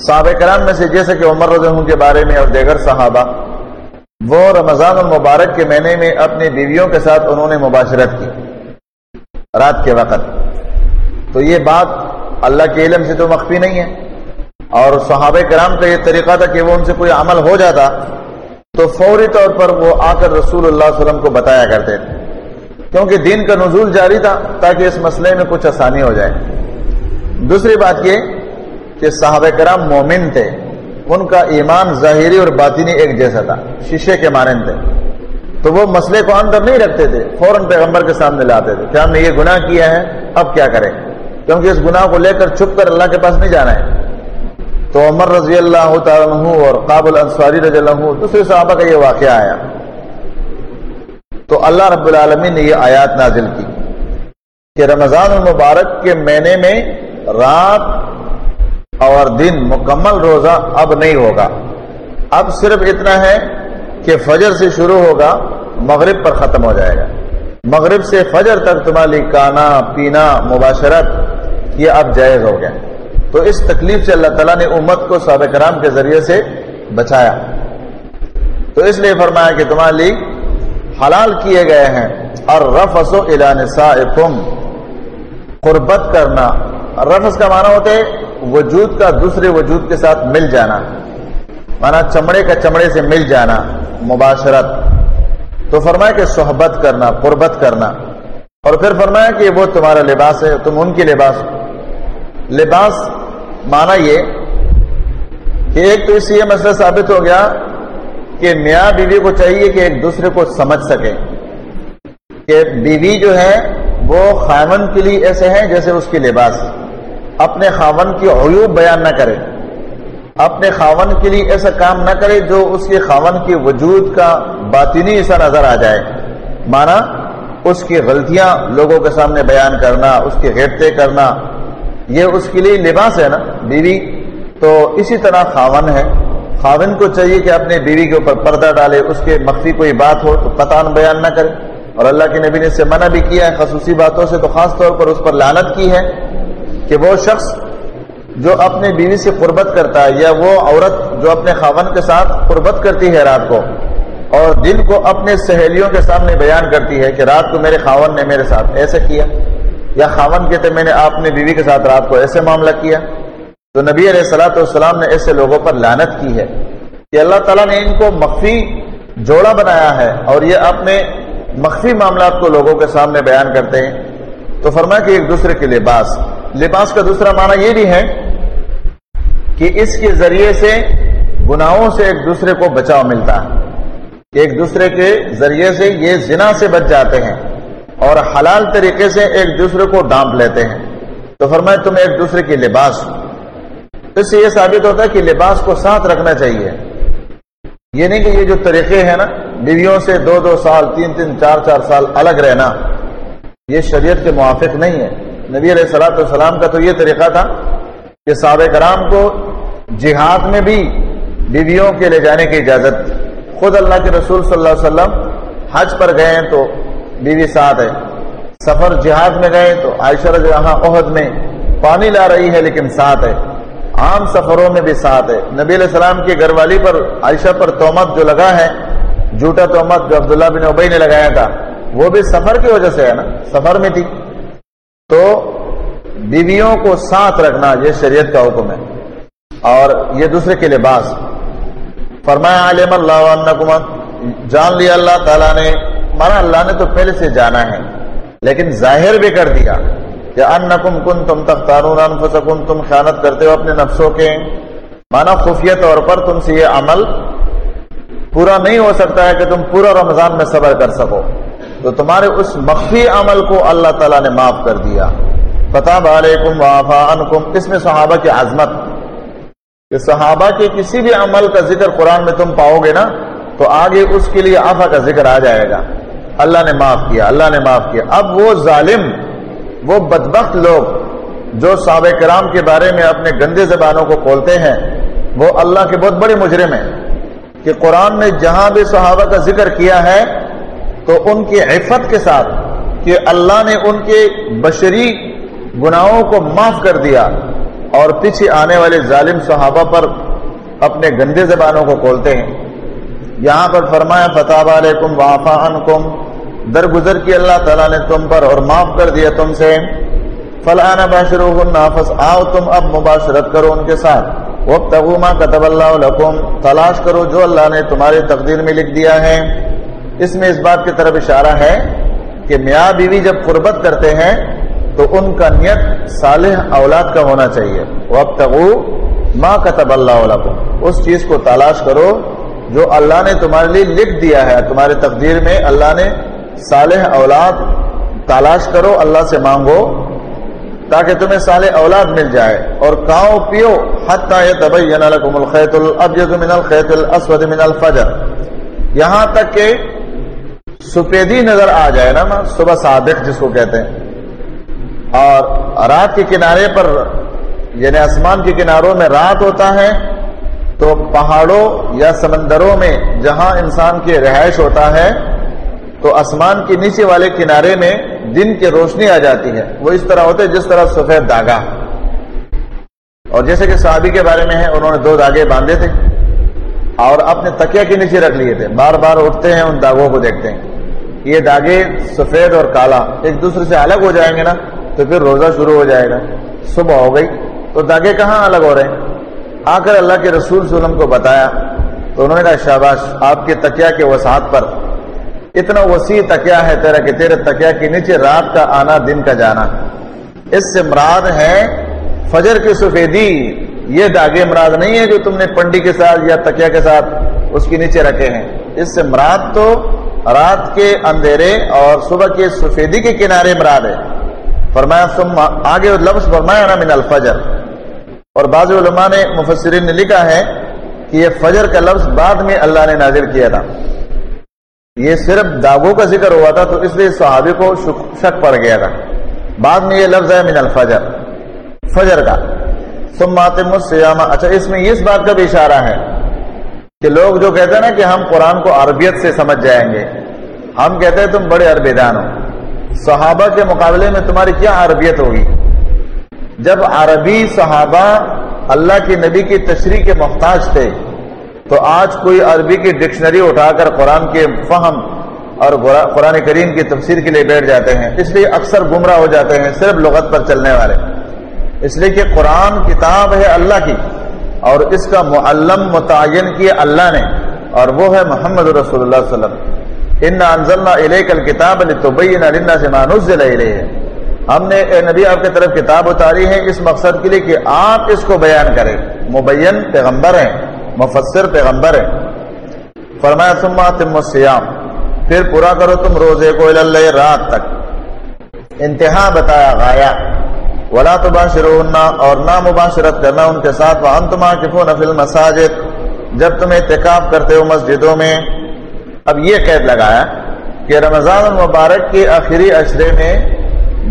صحابہ کرام میں سے جیسے کہ عمر رضی کے بارے میں اور دیگر صحابہ، وہ رمضان المبارک کے مہینے میں اپنی بیویوں کے ساتھ انہوں نے مباشرت کی۔ رات کے وقت۔ تو یہ بات اللہ کے علم سے تو مخفی نہیں ہے۔ اور صحابہ کرام کا یہ طریقہ تھا کہ وہ ان سے کوئی عمل ہو جاتا تو فوری طور پر وہ آ کر رسول اللہ علیہ وسلم کو بتایا کرتے تھے۔ کیونکہ دین کا نزول جاری تھا تاکہ اس مسئلے میں کچھ آسانی ہو جائے۔ دوسری بات یہ کہ صحابہ کرام مومن تھے۔ ان کا ایمان ظاہری اور باطنی ایک جیسا تھا، شیشے کے مانند تھے۔ تو وہ مسئلے کو اندر نہیں رکھتے تھے، فوراً پیغمبر کے سامنے لاتے تھے کہ ہم نے یہ گناہ کیا ہے، اب کیا کریں؟ کیونکہ اس گناہ کو لے کر چھپ کر اللہ کے پاس نہیں جانا ہے۔ تو عمر رضی اللہ تعالیٰ اور قابل انصاری رضی اللہ دوسرے صحابہ کا یہ واقعہ آیا۔ تو اللہ رب العالمین نے یہ آیات نازل کی کہ رمضان المبارک کے مہینے میں رات اور دن مکمل روزہ اب نہیں ہوگا۔ اب صرف اتنا ہے کہ فجر سے شروع ہوگا، مغرب پر ختم ہو جائے گا۔ مغرب سے فجر تک تمہاری کانا پینا، مباشرت یہ اب جائز ہو گیا۔ تو اس تکلیف سے اللہ تعالیٰ نے امت کو صحابہ کرام کے ذریعے سے بچایا۔ تو اس لیے فرمایا کہ تمہارے لیے حلال کیے گئے ہیں۔ اور رفس و قربت کرنا۔ رفس کا معنی ہوتا ہے وجود کا دوسرے وجود کے ساتھ مل جانا۔ مانا چمڑے کا چمڑے سے مل جانا۔ مباشرت۔ تو فرمایا کہ صحبت کرنا، قربت کرنا۔ اور پھر فرمایا کہ وہ تمہارا لباس ہے، تم ان کی لباس ہو لباس مانا یہ کہ ایک تو اس سے یہ مسئلہ ثابت ہو گیا کہ میاں بیوی کو چاہیے کہ ایک دوسرے کو سمجھ سکے کہ بیوی جو ہے وہ خامن کے لیے ایسے ہیں جیسے اس کی لباس اپنے خاون کی عیوب بیان نہ کرے، اپنے خاون کے لیے ایسا کام نہ کرے جو اس کے خاون کے وجود کا باطنی ایسا نظر آ جائے۔ مانا اس کی غلطیاں لوگوں کے سامنے بیان کرنا، اس کے غیرتے کرنا یہ اس کے لیے لباس ہے نا بیوی، تو اسی طرح خاون ہے۔ خاون کو چاہیے کہ اپنے بیوی کے اوپر پردہ ڈالے، اس کے مخفی کوئی بات ہو تو قطان بیان نہ کرے۔ اور اللہ کے نبی نے سے منع بھی کیا ہے خصوصی باتوں سے، تو خاص طور پر اس پر لانت کی ہے کہ وہ شخص جو اپنے بیوی سے قربت کرتا ہے یا وہ عورت جو اپنے خاون کے ساتھ قربت کرتی ہے رات کو اور دن کو اپنے سہیلیوں کے سامنے بیان کرتی ہے کہ رات کو میرے خاون نے میرے ساتھ ایسے کیا۔ یا خاون کہتے میں نے اپنے بیوی کے ساتھ رات کو ایسے معاملہ کیا؟ تو نبی علیہ السلاۃ والسلام نے ایسے لوگوں پر لانت کی ہے کہ اللہ تعالیٰ نے ان کو مخفی جوڑا بنایا ہے اور یہ اپنے مخفی معاملات کو لوگوں کے سامنے بیان کرتے ہیں۔ تو فرمایا کہ ایک دوسرے کے لباس لباس کا دوسرا معنی یہ بھی ہے کہ اس کے ذریعے سے گناہوں سے ایک دوسرے کو بچاؤ ملتا ہے۔ کہ ایک دوسرے کے ذریعے سے یہ زنا سے بچ جاتے ہیں۔ اور حلال طریقے سے ایک دوسرے کو ڈانپ لیتے ہیں۔ تو فرمائے، تم ایک دوسرے کی لباس۔ اس سے یہ ثابت ہوتا ہے کہ لباس کو ساتھ رکھنا چاہیے۔ یہ نہیں کہ یہ جو طریقے ہیں نا، بیویوں سے دو دو سال، تین تین، چار چار سال الگ رہنا۔ یہ شریعت کے موافق نہیں ہے۔ نبی علیہ السلاۃ والسلام کا تو یہ طریقہ تھا کہ صحابہ کرام کو جہاد میں بھی بیویوں کے لے جانے کی اجازت۔ خود اللہ کے رسول صلی اللہ علیہ وسلم حج پر گئے ہیں تو بیوی ساتھ ہے۔ سفر جہاد میں گئے تو عائشہ رضی اللہ عہد میں پانی لا رہی ہے لیکن ساتھ ہے۔ عام سفروں میں بھی ساتھ ہے۔ نبی علیہ السلام کی گھر والی پر عائشہ پر تومت جو لگا ہے، جھوٹا تومت جو عبداللہ بن ابئی نے لگایا تھا، وہ بھی سفر کی وجہ سے ہے نا۔ سفر میں تھی۔ تو بیویوں کو ساتھ رکھنا یہ شریعت کا حکم ہے۔ اور یہ دوسرے کے لباس۔ فرمایا، علم اللہ جان لیا اللہ تعالیٰ نے مانا اللہ نے تو پہلے سے جانا ہے، لیکن ظاہر بھی کر دیا کہ ان نقم کن تم تختارون تم خیانت کرتے ہو اپنے نفسوں کے۔ مانا خفیہ طور پر تم سے یہ عمل پورا نہیں ہو سکتا ہے کہ تم پورا رمضان میں صبر کر سکو۔ تو تمہارے اس مخفی عمل کو اللہ تعالیٰ نے معاف کر دیا۔ پتا علیکم وافا انکم اس میں صحابہ کی عظمت۔ کہ صحابہ کے کسی بھی عمل کا ذکر قرآن میں تم پاؤ گے نا، تو آگے اس کے لیے آفا کا ذکر آ جائے گا۔ اللہ نے معاف کیا، اللہ نے معاف کیا۔ اب وہ ظالم، وہ بدبخت لوگ جو صحابہ کرام کے بارے میں اپنے گندے زبانوں کو کھولتے ہیں، وہ اللہ کے بہت بڑے مجرم ہیں۔ کہ قرآن نے جہاں بھی صحابہ کا ذکر کیا ہے، تو ان کی عفت کے ساتھ کہ اللہ نے ان کے بشری گناہوں کو معاف کر دیا اور پیچھے آنے والے ظالم صحابہ پر اپنے گندے زبانوں کو کھولتے ہیں۔ یہاں پر فرمایا فتح علیکم وافا انکم درگزر کی اللہ تعالیٰ نے تم پر اور معاف کر دیا تم سے۔ فلانا باشرو نافس آؤ تم اب مباشرت کرو ان کے ساتھ۔ وقت تغما کتب اللہ لکم تلاش کرو جو اللہ نے تمہاری تقدیر میں لکھ دیا ہے۔ اس میں اس بات کی طرف اشارہ ہے کہ میاں بیوی جب قربت کرتے ہیں، تو ان کا نیت صالح اولاد کا ہونا چاہیے۔ وقت تغو ماں کتب اللہ لکم اس چیز کو تلاش کرو جو اللہ نے تمہارے لیے لکھ دیا ہے۔ تمہارے تقدیر میں اللہ نے صالح اولاد تلاش کرو، اللہ سے مانگو، تاکہ تمہیں صالح اولاد مل جائے۔ اور کاؤ پیو، حتی یتبین لکم الخیط من الخیط الاسود من الفجر۔ یہاں تک کہ سپیدی نظر آ جائے نا صبح صادق جس کو کہتے ہیں۔ اور رات کے کنارے پر یعنی آسمان کے کناروں میں رات ہوتا ہے، تو پہاڑوں یا سمندروں میں جہاں انسان کی رہائش ہوتا ہے تو آسمان کے نیچے والے کنارے میں دن کی روشنی آ جاتی ہے۔ وہ اس طرح ہوتے جس طرح سفید داغا اور جیسے کہ صحابی کے بارے میں ہے، انہوں نے دو داغے باندھے تھے اور اپنے تکیا کے نیچے رکھ لیے تھے۔ بار بار اٹھتے ہیں، ان داغوں کو دیکھتے ہیں۔ یہ داغے سفید اور کالا، ایک دوسرے سے الگ ہو جائیں گے نا، تو پھر روزہ شروع ہو جائے گا۔ صبح ہو گئی، تو داغے کہاں الگ ہو رہے ہیں؟ آ کر اللہ کے رسول سلم کو بتایا، تو انہوں نے کہا، شاباش، آپ کے تکیا کے وسعت پر اتنا وسیع تکیا ہے تیرا کہ تیرے تکیا کے نیچے رات کا آنا دن کا جانا۔ اس سے مراد ہے فجر کی سفیدی۔ یہ داغے مراد نہیں ہے جو تم نے پنڈی کے ساتھ یا تکیا کے ساتھ اس کے نیچے رکھے ہیں۔ اس سے مراد تو رات کے اندھیرے اور صبح کے سفیدی کے کنارے مراد ہے۔ فرمایا آگے لفظ فرمایا نا، من الفجر۔ اور بعض علماء نے، مفسرین نے لکھا ہے کہ یہ فجر کا لفظ بعد میں اللہ نے نازل کیا تھا۔ یہ صرف داغوں کا ذکر ہوا تھا تو اس لیے صحابی کو شک پڑ گیا تھا۔ بعد میں یہ لفظ ہے من الفجر، فجر کا۔ اچھا اس میں اس بات کا بھی اشارہ ہے کہ لوگ جو کہتے ہیں نا کہ ہم قرآن کو عربیت سے سمجھ جائیں گے، ہم کہتے ہیں تم بڑے عربی دان ہو۔ صحابہ کے مقابلے میں تمہاری کیا عربیت ہوگی؟ جب عربی صحابہ اللہ کے نبی کی تشریح کے محتاج تھے تو آج کوئی عربی کی ڈکشنری اٹھا کر قرآن کے فہم اور قرآن کریم کی تفسیر کے لیے بیٹھ جاتے ہیں، اس لیے اکثر گمراہ ہو جاتے ہیں صرف لغت پر چلنے والے۔ اس لیے کہ قرآن کتاب ہے اللہ کی اور اس کا معلم متعین کیا اللہ نے اور وہ ہے محمد رسول اللہ صلی اللہ علیہ وسلم۔ ان انزلنا الیک الکتاب لتبین للناس ما نزل الیہ ہم نے اے نبی آپ کی طرف کتاب اتاری ہے، اس مقصد کے لیے کہ آپ اس کو بیان کریں۔ مبین پیغمبر ہیں۔ مفسر پیغمبر ہیں۔ فرمایا، ثم تم الصیام۔ پھر پورا کرو تم روزے کو اللہ رات تک۔ انتہا بتایا غایا ولا تباشرون اور نہ مباشرت کرنا ان کے ساتھ۔ وانتم عاکفون فی المساجد۔ جب تم اعتکاف کرتے ہو مسجدوں میں۔ اب یہ قید لگایا کہ رمضان المبارک کے آخری اشرے میں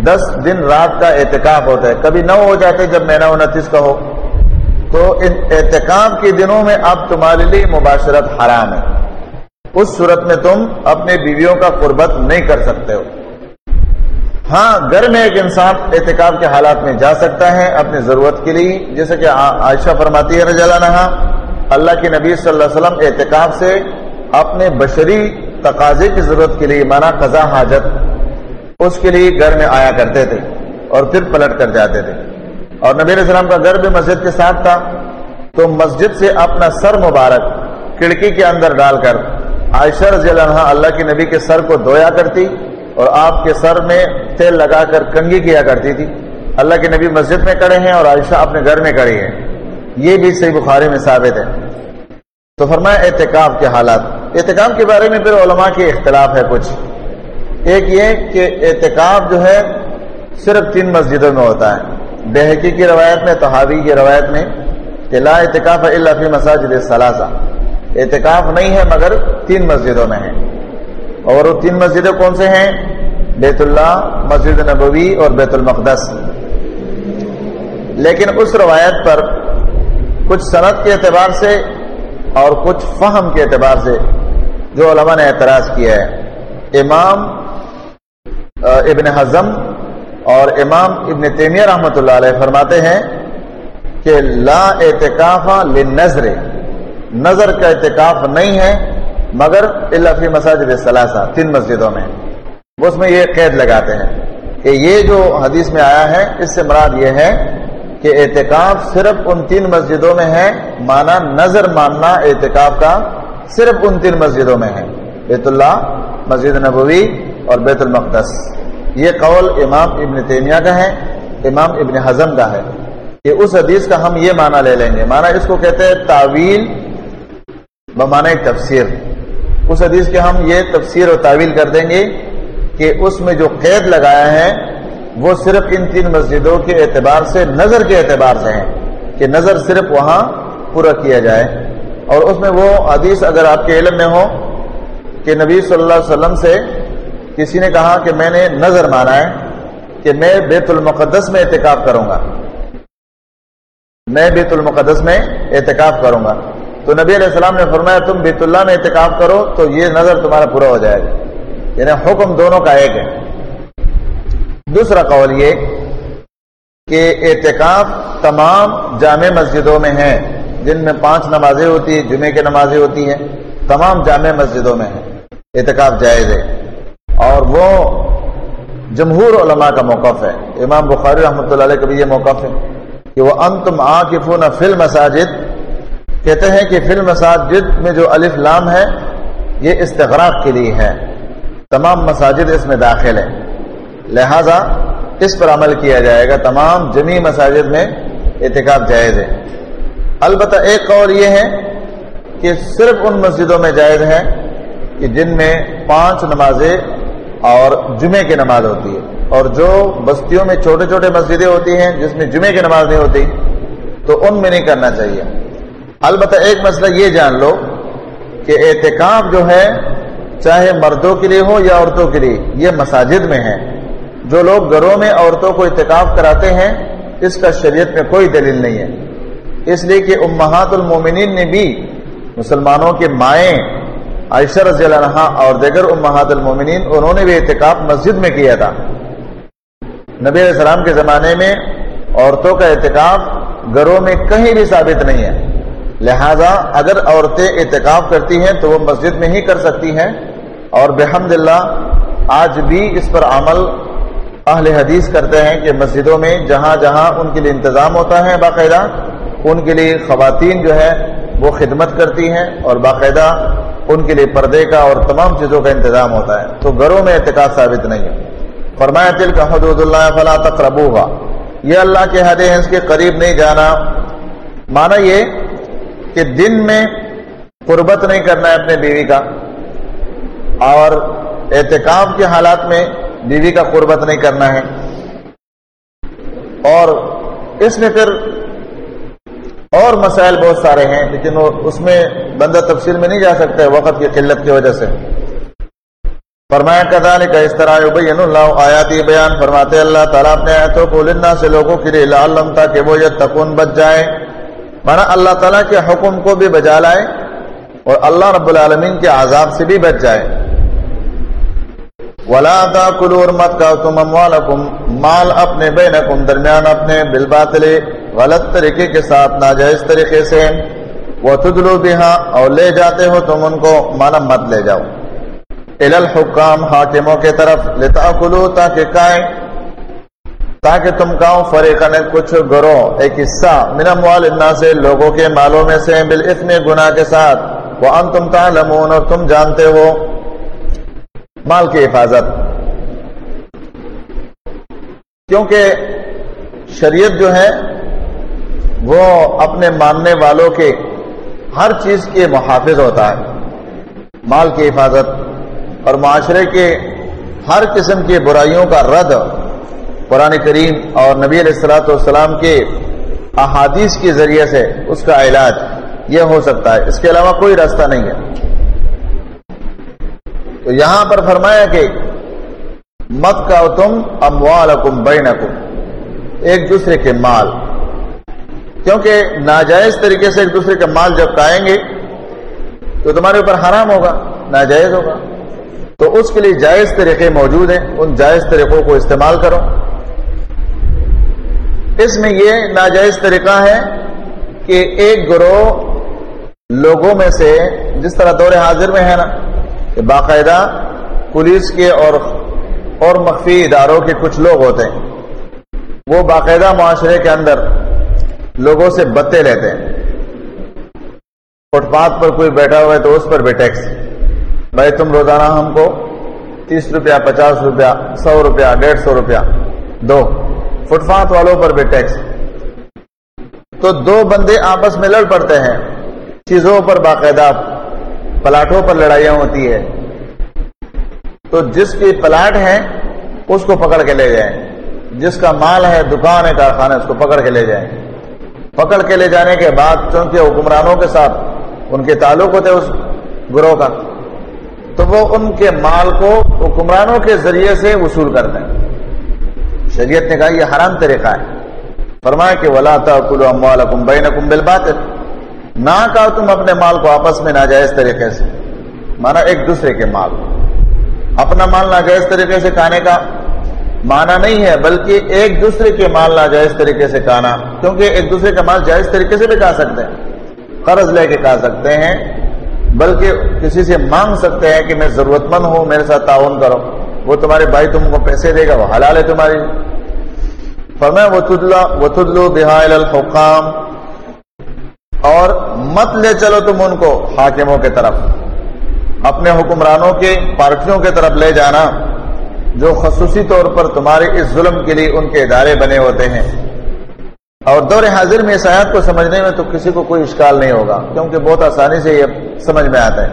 دس دن رات کا اعتکاف ہوتا ہے۔ کبھی نو ہو جاتے جب مہینہ انتیس کا ہو۔ تو ان اعتکاف کے دنوں میں اب تمہارے لیے مباشرت حرام ہے۔ اس صورت میں تم اپنے بیویوں کا قربت نہیں کر سکتے ہو۔ ہاں گھر میں ایک انسان اعتکاف کے حالات میں جا سکتا ہے اپنی ضرورت کے لیے، جیسے کہ عائشہ فرماتی ہے رجالہ نہا اللہ کے نبی صلی اللہ علیہ وسلم اعتکاف سے اپنے بشری تقاضے کی ضرورت کے لیے، مانا قضا حاجت، اس کے لیے گھر میں آیا کرتے تھے اور پھر پلٹ کر جاتے تھے۔ اور نبی علیہ السلام کا گھر بھی مسجد کے ساتھ تھا، تو مسجد سے اپنا سر مبارک کھڑکی کے اندر ڈال کر عائشہ رضی اللہ عنہ اللہ کے نبی کے سر کو دھویا کرتی اور آپ کے سر میں تیل لگا کر کنگھی کیا کرتی تھی۔ اللہ کے نبی مسجد میں کڑے ہیں اور عائشہ اپنے گھر میں کڑی ہے یہ بھی صحیح بخاری میں ثابت ہے۔ تو فرمایا احتکاب کے حالات۔ احتکاب کے بارے میں پھر علماء کے اختلاف ہے کچھ۔ ایک یہ کہ اعتکاف جو ہے صرف تین مسجدوں میں ہوتا ہے۔ بحقی کی روایت میں تحاوی کی روایت میں کہ لا اعتکاف اللہ فی مساجد ثلاثہ اعتکاف نہیں ہے مگر تین مسجدوں میں ہے۔ اور وہ تین مسجدیں کون سے ہیں؟ بیت اللہ، مسجد نبوی اور بیت المقدس۔ لیکن اس روایت پر کچھ صنعت کے اعتبار سے اور کچھ فہم کے اعتبار سے جو علماء نے اعتراض کیا ہے۔ امام ابن حزم اور امام ابن تیمیہ رحمۃ اللہ علیہ فرماتے ہیں کہ لا اعتکاف لنظر نظر کا اعتکاف نہیں ہے، مگر اللہ فی مساجد ثلاثہ تین مسجدوں میں۔ وہ اس میں یہ قید لگاتے ہیں کہ یہ جو حدیث میں آیا ہے، اس سے مراد یہ ہے کہ اعتکاف صرف ان تین مسجدوں میں ہے مانا نظر ماننا اعتکاف کا صرف ان تین مسجدوں میں ہے۔ بیت اللہ، مسجد نبوی اور بیت المقدس۔ یہ قول امام ابن تیمیہ کا ہے، امام ابن حزم کا ہے۔ کہ اس حدیث کا ہم یہ معنی لے لیں گے۔ مانا اس کو کہتے ہیں تعویل بمانا تفسیر۔ اس حدیث کے ہم یہ تفسیر اور تعویل کر دیں گے کہ اس میں جو قید لگایا ہے، وہ صرف ان تین مسجدوں کے اعتبار سے، نظر کے اعتبار سے ہے کہ نظر صرف وہاں پورا کیا جائے۔ اور اس میں وہ حدیث اگر آپ کے علم میں ہو، کہ نبی صلی اللہ علیہ وسلم سے کسی نے کہا کہ میں نے نظر مانا ہے کہ میں بیت المقدس میں اعتکاف کروں گا۔ میں بیت المقدس میں اعتکاف کروں گا۔ تو نبی علیہ السلام نے فرمایا، تم بیت اللہ میں اعتکاف کرو تو یہ نظر تمہارا پورا ہو جائے گا۔ یعنی حکم دونوں کا ایک ہے۔ دوسرا قول یہ کہ اعتکاف تمام جامع مسجدوں میں ہے جن میں پانچ نمازیں ہوتی ہیں جمعے کی نمازیں ہوتی ہیں، تمام جامع مسجدوں میں ہے اعتکاف جائز ہے۔ اور وہ جمہور علماء کا موقف ہے۔ امام بخاری رحمۃ اللہ علیہ کا بھی یہ موقف ہے کہ وہ انتم عاقفون فل مساجد کہتے ہیں کہ فل مساجد میں جو الف لام ہے، یہ استغراق کے لیے ہے۔ تمام مساجد اس میں داخل ہے لہذا اس پر عمل کیا جائے گا۔ تمام جمی مساجد میں اعتکاب جائز ہے۔ البتہ ایک قول یہ ہے کہ صرف ان مسجدوں میں جائز ہے کہ جن میں پانچ نمازیں اور جمعے کی نماز ہوتی ہے۔ اور جو بستیوں میں چھوٹے چھوٹے مسجدیں ہوتی ہیں، جس میں جمعے کی نماز نہیں ہوتی، تو ان میں نہیں کرنا چاہیے۔ البتہ ایک مسئلہ یہ جان لو کہ اعتکاف جو ہے، چاہے مردوں کے لیے ہو یا عورتوں کے لیے، یہ مساجد میں ہے۔ جو لوگ گھروں میں عورتوں کو اعتکاف کراتے ہیں، اس کا شریعت میں کوئی دلیل نہیں ہے۔ اس لیے کہ امہات المومنین نے بھی مسلمانوں کے مائیں عائشہ رضی اللہ عنہ اور دیگر امہات المومنین انہوں نے بھی اعتکاف مسجد میں کیا تھا۔ نبی علیہ السلام کے زمانے میں عورتوں کا اعتکاف گھروں میں کہیں بھی ثابت نہیں ہے۔ لہذا اگر عورتیں اعتکاف کرتی ہیں تو وہ مسجد میں ہی کر سکتی ہیں۔ اور بحمد اللہ آج بھی اس پر عمل اہل حدیث کرتے ہیں کہ مسجدوں میں جہاں جہاں ان کے لیے انتظام ہوتا ہے باقاعدہ، ان کے لیے خواتین جو ہے وہ خدمت کرتی ہیں اور باقاعدہ ان کے لیے پردے کا اور تمام چیزوں کا انتظام ہوتا ہے۔ تو گھروں میں اعتکاف ثابت نہیں ہے۔ فرمایا تل کا حدود اللہ، فلا تقربو یہ اللہ کے حد ہے اس کے قریب نہیں جانا۔ مانا یہ کہ دن میں قربت نہیں کرنا ہے اپنے بیوی کا۔ اور احتکاب کے حالات میں بیوی کا قربت نہیں کرنا ہے۔ اور اس میں پھر اور مسائل بہت سارے ہیں، لیکن اس میں بندہ تفصیل میں نہیں جا سکتا ہے وقت کی قلت کی وجہ سے۔ فرمایا کدال کا اس طرح بین اللہ آیاتی بیان فرماتے، اللہ تعالیٰ اپنے آیتوں کو لنا سے لوگوں کے لیے لعلم تاکہ وہ یہ تکون بچ جائے مانا اللہ تعالیٰ کے حکم کو بھی بجا لائے اور اللہ رب العالمین کے عذاب سے بھی بچ جائے۔ ولا تاکلوا اور مت کا تم اموالکم، مال اپنے بینکم، درمیان اپنے بالباطل غلط طریقے کے ساتھ ناجائز طریقے سے وہ تدلو بہا اور لے جاتے ہو تم ان کو، مانا مت لے جاؤ۔ الحکام، حاکموں کے طرف لتا کلو تاکہ کائیں تاکہ تم کہو فریقن کچھ گرو ایک حصہ۔ من اموال الناس سے لوگوں کے مالوں میں سے بالاثم گناہ کے ساتھ۔ وہ ان تم تعلمون اور تم جانتے ہو۔ مال کی حفاظت۔ کیونکہ شریعت جو ہے وہ اپنے ماننے والوں کے ہر چیز کے محافظ ہوتا ہے۔ مال کی حفاظت اور معاشرے کے ہر قسم کی برائیوں کا رد قرآن کریم اور نبی علیہ السلاۃ والسلام کے احادیث کے ذریعے سے اس کا علاج یہ ہو سکتا ہے۔ اس کے علاوہ کوئی راستہ نہیں ہے۔ تو یہاں پر فرمایا کہ مت کا تم اموالکم بینکم، ایک دوسرے کے مال۔ کیونکہ ناجائز طریقے سے ایک دوسرے کے مال جب کھائیں گے تو تمہارے اوپر حرام ہوگا، ناجائز ہوگا۔ تو اس کے لیے جائز طریقے موجود ہیں، ان جائز طریقوں کو استعمال کرو۔ اس میں یہ ناجائز طریقہ ہے کہ ایک گروہ لوگوں میں سے جس طرح دور حاضر میں ہے نا، کہ باقاعدہ پولیس کے اور اور مخفی اداروں کے کچھ لوگ ہوتے ہیں۔ وہ باقاعدہ معاشرے کے اندر لوگوں سے بتے لیتے ہیں۔ فٹ پاتھ پر کوئی بیٹھا ہوا ہے تو اس پر بھی ٹیکس۔ بھائی تم روزانہ ہم کو تیس روپیہ، پچاس روپیہ، سو روپیہ، ڈیڑھ سو روپیہ دو۔ فٹ پاتھ والوں پر بھی ٹیکس۔ تو دو بندے آپس میں لڑ پڑتے ہیں۔ چیزوں پر باقاعدہ پلاٹوں پر لڑائیاں ہوتی ہے تو جس کی پلاٹ ہے، اس کو پکڑ کے لے جائیں۔ جس کا مال ہے، دکان ہے کارخانہ اس کو پکڑ کے لے جائیں۔ پکڑ کے لے جانے کے بعد چونکہ حکمرانوں کے ساتھ ان کے تعلق ہوتے اس گروہ کا، تو وہ ان کے مال کو حکمرانوں کے ذریعے سے وصول کرتے ہیں شریعت نے کہا یہ حرام طریقہ ہے۔ فرمایا کہ ولا تم بین کمبل بات نہ کہا تم اپنے مال کو آپس میں ناجائز طریقے سے، مانا ایک دوسرے کے مال۔ اپنا مال ناجائز طریقے سے کھانے کا مانا نہیں ہے، بلکہ ایک دوسرے کے مال ناجائز طریقے سے کھانا، کیونکہ ایک دوسرے کا مال جائز طریقے سے بھی کھا سکتے ہیں۔ قرض لے کے کھا سکتے ہیں، بلکہ کسی سے مانگ سکتے ہیں کہ میں ضرورت مند ہوں، میرے ساتھ تعاون کرو۔ وہ تمہارے بھائی تم کو پیسے دے گا، وہ حلال ہے تمہاری۔ فرمایا وہ تدلو بحال الحکام اور مت لے چلو تم ان کو حاکموں کے طرف، اپنے حکمرانوں کے پارٹیوں کے طرف لے جانا۔ جو خصوصی طور پر تمہارے اس ظلم کے لیے ان کے ادارے بنے ہوتے ہیں۔ اور دور حاضر میں اس آیات کو سمجھنے میں تو کسی کو کوئی اشکال نہیں ہوگا، کیونکہ بہت آسانی سے یہ سمجھ میں آتا ہے۔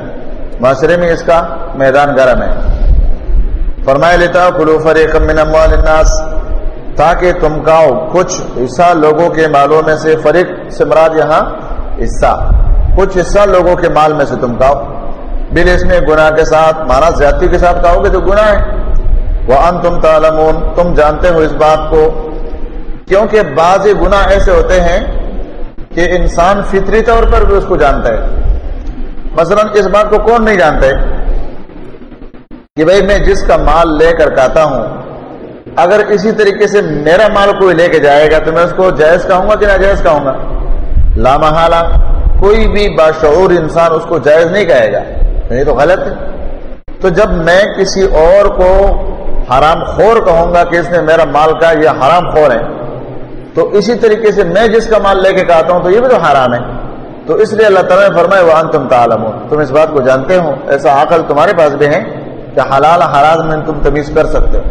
معاشرے میں اس کا میدان گرم ہے۔ فرمایا لیتا کلو من اموال الناس، تاکہ تم کاؤ کچھ حصہ لوگوں کے مالوں میں سے، فریق سے مراد یہاں حصہ۔ کچھ حصہ لوگوں کے مال میں سے تم کاؤ بل اس میں گناہ کے ساتھ، مانا زیادتی کے ساتھ کہو گے تو گناہ ہے۔ وہ ان تم تعلمون، تم جانتے ہو اس بات کو۔ کیونکہ بعض گناہ ایسے ہوتے ہیں کہ انسان فطری طور پر بھی اس کو جانتا ہے۔ مثلا اس بات کو کون نہیں جانتے کہ بھائی میں جس کا مال لے کر کہتا ہوں، اگر اسی طریقے سے میرا مال کوئی لے کے جائے گا تو میں اس کو جائز کہوں گا کہ ناجائز کہوں گا؟ لامحالہ، کوئی بھی باشعور انسان اس کو جائز نہیں کہے گا۔ یہ تو غلط ہے۔ تو جب میں کسی اور کو حرام خور کہوں گا کہ اس نے میرا مال کا یہ حرام خور ہے۔ تو اسی طریقے سے میں جس کا مال لے کے کہتا ہوں تو یہ بھی تو حرام ہے۔ تو اس لیے اللہ تعالیٰ نے فرمائے وہ ان تم تعلم ہو تم اس بات کو جانتے ہو ایسا عقل تمہارے پاس بھی ہے کہ حلال حراز میں تم تمیز کر سکتے ہو۔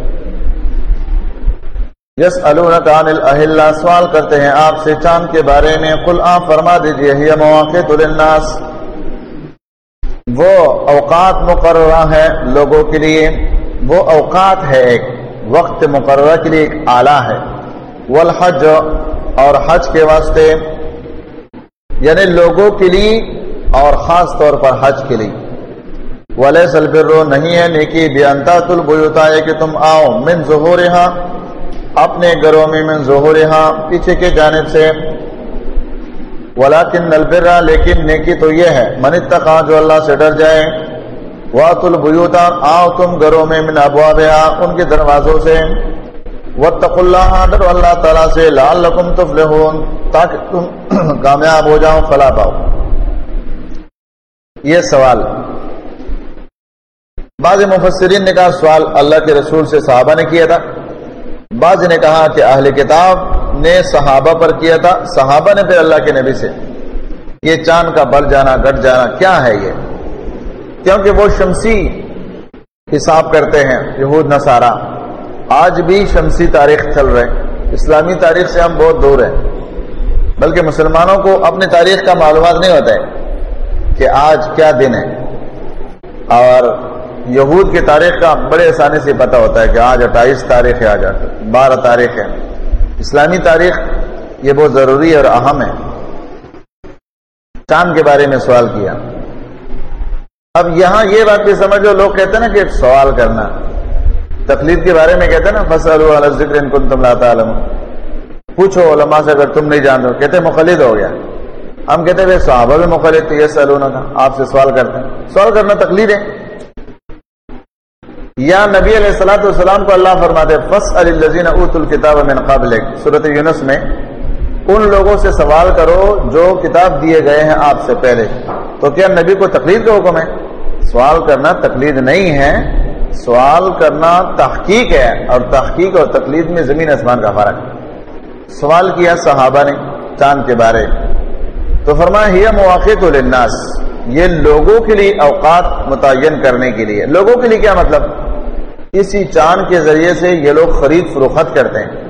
یس اللہ سوال کرتے ہیں آپ سے چاند کے بارے میں۔ کل آپ فرما دیجیے مواقع للناس۔ وہ اوقات مقررہ ہے لوگوں کے لیے۔ وہ اوقات ہے ایک، وقت مقررہ کے لیے ایک آلہ ہے۔ والحج اور حج کے واسطے یعنی لوگوں کے لیے اور خاص طور پر حج کے لیے۔ ولی سلبرو نہیں ہے نیکی بیانتا تلبیوتا ہے کہ تم آؤ من ظہور اپنے گھروں میں من ظہور پیچھے کے جانب سے۔ ولاکن نلبرا لیکن نیکی تو یہ ہے، من اتقا جو اللہ سے ڈر جائے وات البیوتا آؤ تم گھروں میں من ابوابها ان کے دروازوں سے۔ واتقوا اللہ ڈر اللہ تعالیٰ سے، لعلکم تفلحون، تاکہ تم کامیاب ہو جاؤ فلا پاؤ۔ یہ سوال۔ بعض مفسرین نے کہا، سوال اللہ کے رسول سے صحابہ نے کیا تھا۔ بعض نے کہا کہ اہل کتاب نے صحابہ پر کیا تھا، صحابہ نے پھر اللہ کے نبی سے۔ یہ چاند کا بڑھ جانا گٹ جانا، کیا ہے یہ؟ کیونکہ وہ شمسی حساب کرتے ہیں، یہود، نصارہ۔ آج بھی شمسی تاریخ چل رہے اسلامی تاریخ سے ہم بہت دور ہیں۔ بلکہ مسلمانوں کو اپنی تاریخ کا معلومات نہیں ہوتا ہے کہ آج کیا دن ہے۔ اور یہود کی تاریخ کا بڑے آسانی سے پتہ ہوتا ہے کہ آج اٹھائیس تاریخ ہے، آج بارہ تاریخ ہے۔ اسلامی تاریخ یہ بہت ضروری اور اہم ہے۔ چاند کے بارے میں سوال کیا۔ اب یہاں یہ بات بھی سمجھو لوگ کہتے ہیں نا کہ سوال کرنا۔ تقلید کے بارے میں کہتے ہیں نا فصل ذکر ان کو تم لاتا عالم پوچھو علماء سے اگر تم نہیں جانتے کہتے مخلد ہو گیا۔ ہم کہتے ہیں صحابہ بھی مخلد تھے یہ سلونا تھا آپ سے سوال کرتے ہیں۔ سوال کرنا تقلید ہے۔ یا نبی علیہ السلاۃ والسلام کو اللہ فرماتے فص الزین ات الکتاب من قابل صورت یونس میں، ان لوگوں سے سوال کرو جو کتاب دیے گئے ہیں آپ سے پہلے۔ تو کیا نبی کو تقلید کا حکم ہے؟ سوال کرنا تقلید نہیں ہے، سوال کرنا تحقیق ہے، اور تحقیق اور تقلید میں زمین آسمان کا فرق ہے۔ سوال کیا صحابہ نے چاند کے بارے؟ تو فرمایا، ہی مواقع تو للناس یہ لوگوں کے لیے اوقات متعین کرنے کے لیے۔ لوگوں کے لیے کیا مطلب؟ اسی چاند کے ذریعے سے یہ لوگ خرید فروخت کرتے ہیں۔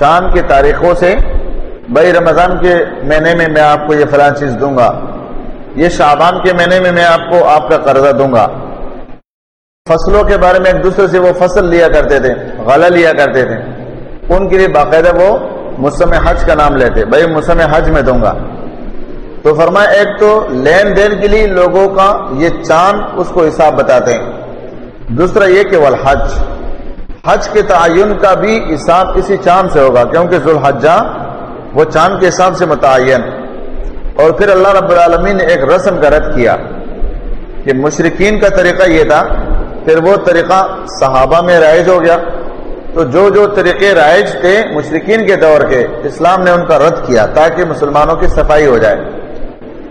چاند کی تاریخوں سے بھائی رمضان کے مہینے میں میں آپ کو یہ فلاں چیز دوں گا، یہ شعبان کے مہینے میں میں آپ کو آپ کا قرضہ دوں گا۔ فصلوں کے بارے میں ایک دوسرے سے وہ فصل لیا کرتے تھے، غلہ لیا کرتے تھے۔ ان کے لیے باقاعدہ وہ موسم حج کا نام لیتے، بھائی موسم حج میں دوں گا۔ تو فرمایا، ایک تو لین دین کے لیے لوگوں کا یہ چاند اس کو حساب بتاتے ہیں۔ دوسرا یہ کہ والحج، حج کے تعین کا بھی حساب کسی چاند سے ہوگا، کیونکہ ذوالحجہ وہ چاند کے حساب سے متعین۔ اور پھر اللہ رب العالمین نے ایک رسم کا رد کیا کہ مشرقین کا طریقہ یہ تھا، پھر وہ طریقہ صحابہ میں رائج ہو گیا۔ تو جو جو طریقے رائج تھے مشرقین کے دور کے، اسلام نے ان کا رد کیا تاکہ مسلمانوں کی صفائی ہو جائے۔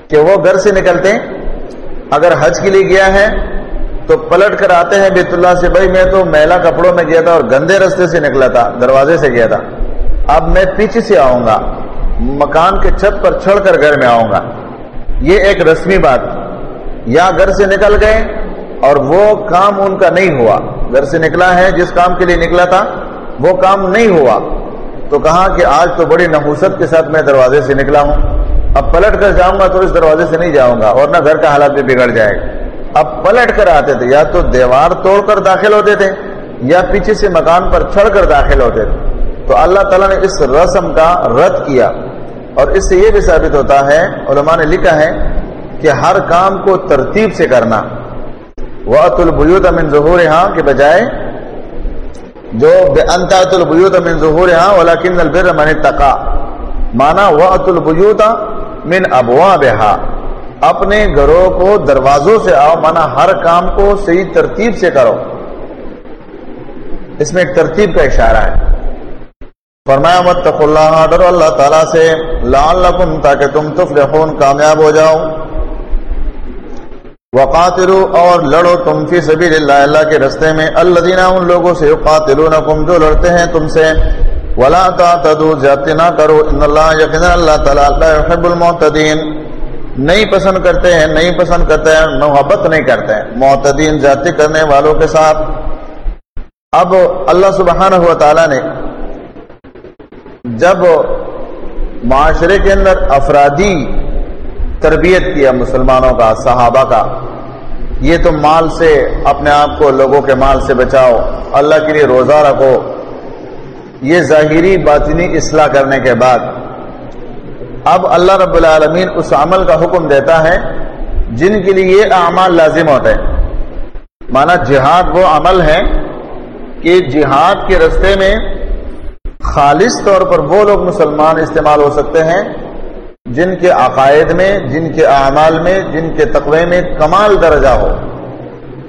کہ وہ گھر سے نکلتے، اگر حج کے لیے گیا ہے تو پلٹ کر آتے ہیں بیت اللہ سے، بھائی میں تو میلا کپڑوں میں گیا تھا اور گندے رستے سے نکلا تھا، دروازے سے گیا تھا۔ اب میں پیچھے سے آؤں گا، مکان کے چھت پر چھڑ کر گھر میں آؤں گا۔ یہ ایک رسمی بات۔ یا گھر سے نکل گئے اور وہ کام ان کا نہیں ہوا۔ گھر سے نکلا ہے، جس کام کے لیے نکلا تھا، وہ کام نہیں ہوا۔ تو کہا کہ آج تو بڑی نحوست کے ساتھ میں دروازے سے نکلا ہوں۔ اب پلٹ کر جاؤں گا تو اس دروازے سے نہیں جاؤں گا اور نہ گھر کا حالات بھی بگڑ جائے گا۔ اب پلٹ کر آتے تھے، یا تو دیوار توڑ کر داخل ہوتے تھے، یا پیچھے سے مکان پر چھڑ کر داخل ہوتے تھے۔ تو اللہ تعالیٰ نے اس رسم کا رد کیا اور اس سے یہ بھی ثابت ہوتا ہے، علماء نے لکھا ہے کہ ہر کام کو ترتیب سے کرنا۔ وہ البیوت امن ظہور ہاں کے بجائے جو بے انتہت البیوت امن ظہور ہاں ولاکن البر من تقا مانا وہ البیوت من ابوا بہا اپنے گھروں کو دروازوں سے آؤ مانا ہر کام کو صحیح ترتیب سے کرو۔ اس میں ایک ترتیب کا اشارہ ہے۔ فرمایا مت اللہ ڈرو اللہ تعالیٰ سے۔ لعلکم تاکہ تم تفلحون، کامیاب ہو جاؤ۔ وقاتلو اور لڑو تم فی سبیل اللہ اللہ کے رستے میں۔ الذین، ان لوگوں سے قاتلونکم جو لڑتے ہیں تم سے۔ ولا تعتدوا، زیادتی نہ کرو۔ ان اللہ یقینا اللہ تعالیٰ لا يحب المعتدین نہیں پسند کرتے ہیں، نہیں پسند کرتے ہیں، محبت نہیں کرتے ہیں۔ معتدین، زیادتی کرنے والوں کے ساتھ۔ اب اللہ سبحانہ و تعالیٰ نے جب معاشرے کے اندر افرادی تربیت کیا مسلمانوں کا، صحابہ کا، یہ تم مال سے، اپنے آپ کو، لوگوں کے مال سے بچاؤ، اللہ کے لیے روزہ رکھو، یہ ظاہری باطنی اصلاح کرنے کے بعد اب اللہ رب العالمین اس عمل کا حکم دیتا ہے جن کے لیے یہ اعمال لازم ہوتے ہیں۔ مانا جہاد وہ عمل ہے کہ جہاد کے رستے میں خالص طور پر وہ لوگ مسلمان استعمال ہو سکتے ہیں جن کے عقائد میں، جن کے اعمال میں، جن کے تقوی میں کمال درجہ ہو۔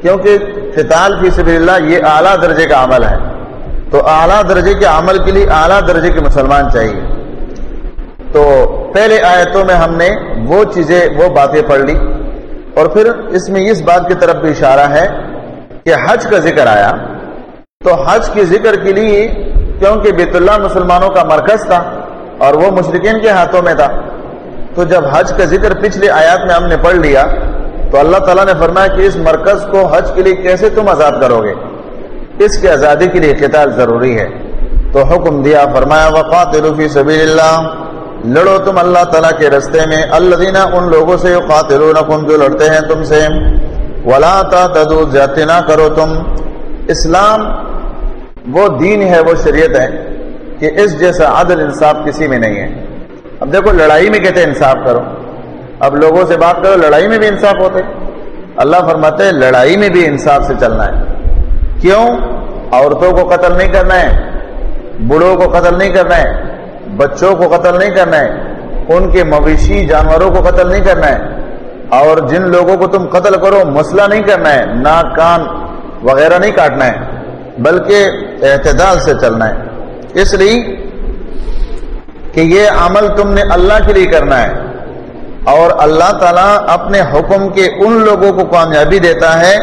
کیونکہ قتال فی سبیل اللہ یہ اعلیٰ درجے کا عمل ہے۔ تو اعلیٰ درجے کے عمل کے لیے اعلیٰ درجے کے مسلمان چاہیے۔ تو پہلے آیتوں میں ہم نے وہ چیزیں، وہ باتیں پڑھ لی۔ اور پھر اس میں اس بات کی طرف بھی اشارہ ہے کہ حج کا ذکر آیا۔ تو حج کے ذکر کے لیے کیونکہ بیت اللہ مسلمانوں کا مرکز تھا اور وہ مشرقین کے ہاتھوں میں تھا۔ تو جب حج کا ذکر پچھلے آیات میں ہم نے پڑھ لیا، تو اللہ تعالیٰ نے فرمایا کہ اس مرکز کو حج کے لیے کیسے تم آزاد کرو گے؟ اس کی آزادی کے لیے قتال ضروری ہے۔ تو حکم دیا، فرمایا وقات فی سبیل اللہ لڑو تم اللہ تعالیٰ کے رستے میں۔ اللہ دینا ان لوگوں سے قاتلونکم جو لڑتے ہیں تم سے۔ ولا تدو زیادتی نہ کرو تم۔ اسلام وہ دین ہے، وہ شریعت ہے کہ اس جیسا عدل انصاف کسی میں نہیں ہے۔ اب دیکھو، لڑائی میں کہتے ہیں انصاف کرو۔ اب لوگوں سے بات کرو، لڑائی میں بھی انصاف ہوتے۔ اللہ فرماتے ہیں، لڑائی میں بھی انصاف سے چلنا ہے۔ کیوں؟ عورتوں کو قتل نہیں کرنا ہے، بوڑھوں کو قتل نہیں کرنا ہے، بچوں کو قتل نہیں کرنا ہے، ان کے مویشی جانوروں کو قتل نہیں کرنا ہے۔ اور جن لوگوں کو تم قتل کرو مسئلہ نہیں کرنا ہے، ناک، کان وغیرہ نہیں کاٹنا ہے، بلکہ اعتدال سے چلنا ہے۔ اس لیے کہ یہ عمل تم نے اللہ کے لیے کرنا ہے۔ اور اللہ تعالیٰ اپنے حکم کے ان لوگوں کو کامیابی دیتا ہے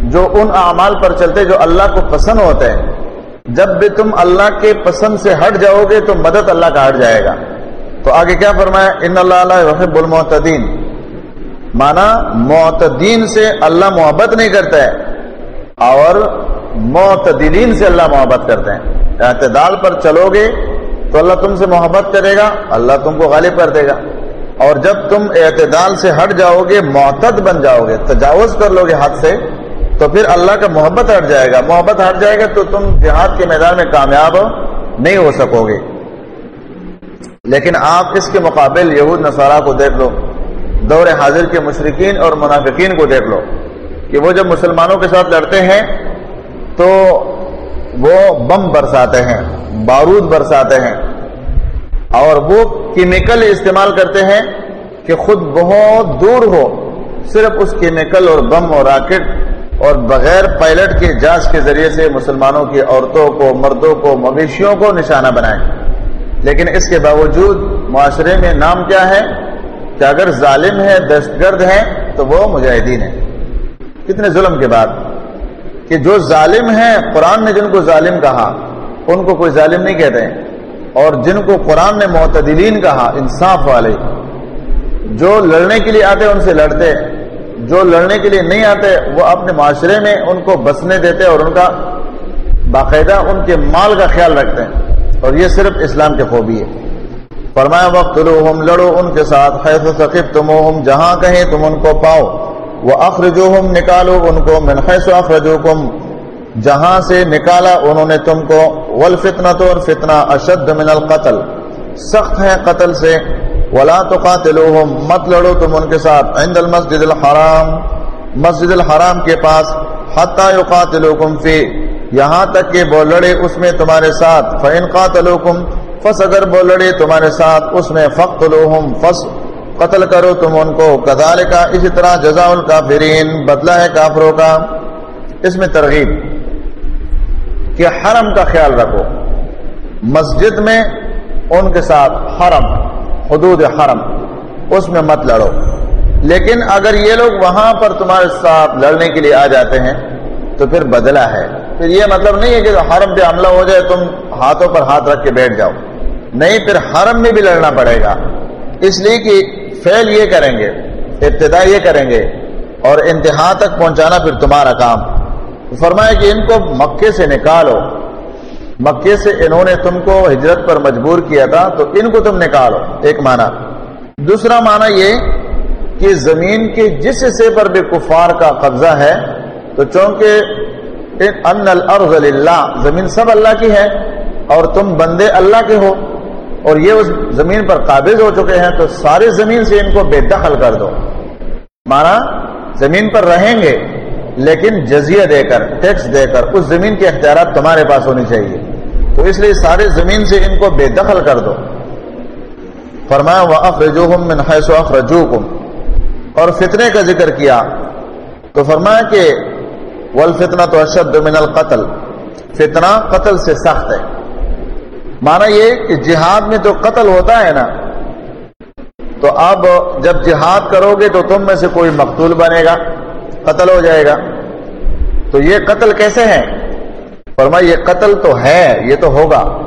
جو ان اعمال پر چلتے جو اللہ کو پسند ہوتے ہیں۔ جب بھی تم اللہ کے پسند سے ہٹ جاؤ گے تو مدد اللہ کا ہٹ جائے گا۔ تو آگے کیا فرمایا؟ ان اللہ رحب المعتدین۔ مانا معتدین سے اللہ محبت نہیں کرتا ہے۔ اور معتدلین سے اللہ محبت کرتے ہیں۔ اعتدال پر چلو گے تو اللہ تم سے محبت کرے گا، اللہ تم کو غالب کر دے گا۔ اور جب تم اعتدال سے ہٹ جاؤ گے معتد بن جاؤ گے تجاوز کر لو گے ہاتھ سے، تو پھر اللہ کا محبت ہٹ جائے گا۔ محبت ہٹ جائے گا تو تم جہاد کے میدان میں کامیاب نہیں ہو سکو گے لیکن آپ اس کے مقابل یہود نصارہ کو دیکھ لو، دور حاضر کے مشرقین اور منافقین کو دیکھ لو کہ وہ جب مسلمانوں کے ساتھ لڑتے ہیں تو وہ بم برساتے ہیں، بارود برساتے ہیں۔ اور وہ کیمیکل استعمال کرتے ہیں کہ خود بہت دور ہو، صرف اس کیمیکل اور بم اور راکٹ اور بغیر پائلٹ کے جانچ کے ذریعے سے مسلمانوں کی عورتوں کو، مردوں کو، مویشیوں کو نشانہ بنائیں۔ لیکن اس کے باوجود معاشرے میں نام کیا ہے؟ کہ اگر ظالم ہے دہشت گرد ہے، تو وہ مجاہدین ہے کتنے ظلم کے بعد۔ کہ جو ظالم ہیں، قرآن نے جن کو ظالم کہا، ان کو کوئی ظالم نہیں کہتے ہیں۔ اور جن کو قرآن نے معتدلین کہا، انصاف والے، جو لڑنے کے لیے آتے، ان سے لڑتے۔ جو لڑنے کے لیے نہیں آتے، وہ اپنے معاشرے میں ان کو بسنے دیتے اور ان کا باقاعدہ ان کے مال کا خیال رکھتے ہیں۔ اور یہ صرف اسلام کے خوبی ہے۔ فرمایا وقت لڑو ان کے ساتھ۔ حیث ثقیف تم جہاں کہیں تم ان کو پاؤ۔ وہ اخرجو نکالو ان کو من حیث اخرجو جہاں سے نکالا انہوں نے تم کو والفتنہ تو اور فتنہ اشد من القتل۔ سخت ہے قتل سے۔ ولا تقاتلوہم مت لڑو تم ان کے ساتھ۔ عند المسجد الحرام۔ مسجد الحرام کے پاس۔ حتی یقاتلوکم فی یہاں تک کہ وہ لڑے اس میں تمہارے ساتھ۔ فَإِن قَاتَلُوكُمْ۔ فس اگر وہ لڑے تمہارے ساتھ، اس میں فخت لوہم قتل کرو تم ان کو۔ کدال کا اسی طرح جزا الکافرین، بدلہ ہے کافروں کا۔ اس میں ترغیب کہ حرم کا خیال رکھو۔ مسجد میں ان کے ساتھ حرم، حدود حرم، اس میں مت لڑو۔ لیکن اگر یہ لوگ وہاں پر تمہارے ساتھ لڑنے کے لیے آ جاتے ہیں، تو پھر بدلہ ہے۔ پھر یہ مطلب نہیں ہے کہ حرم پہ حملہ ہو جائے، تم ہاتھوں پر ہاتھ رکھ کے بیٹھ جاؤ۔ نہیں، پھر حرم میں بھی لڑنا پڑے گا۔ اس لیے کہ فیل یہ کریں گے، ابتدا یہ کریں گے اور انتہا تک پہنچانا پھر تمہارا کام۔ فرمایا کہ ان کو مکے سے نکالو۔ مکے سے انہوں نے تم کو ہجرت پر مجبور کیا تھا، تو ان کو تم نکالو۔ ایک معنی۔ دوسرا معنی یہ کہ زمین کے جس حصے پر بھی کفار کا قبضہ ہے، تو چونکہ ان الارض للہ، زمین سب اللہ کی ہے اور تم بندے اللہ کے ہو اور یہ اس زمین پر قابض ہو چکے ہیں تو ساری زمین سے ان کو بے دخل کر دو۔ مانا زمین پر رہیں گے، لیکن جزیہ دے کر، ٹیکس دے کر اس زمین کے اختیارات تمہارے پاس ہونی چاہیے۔ تو اس لیے سارے زمین سے ان کو بے دخل کر دو۔ فرمایا، وَأَخْرِجُوهُمْ اور فتنے کا ذکر کیا۔ تو فرمایا کہ والفتنہ تو اشد من القتل۔ فتنہ قتل سے سخت ہے۔ مانا یہ کہ جہاد میں تو قتل ہوتا ہے نا، تو اب جب جہاد کرو گے تو تم میں سے کوئی مقتول بنے گا، قتل ہو جائے گا۔ تو یہ قتل کیسے ہے فرمایا یہ قتل تو ہے، یہ تو ہوگا۔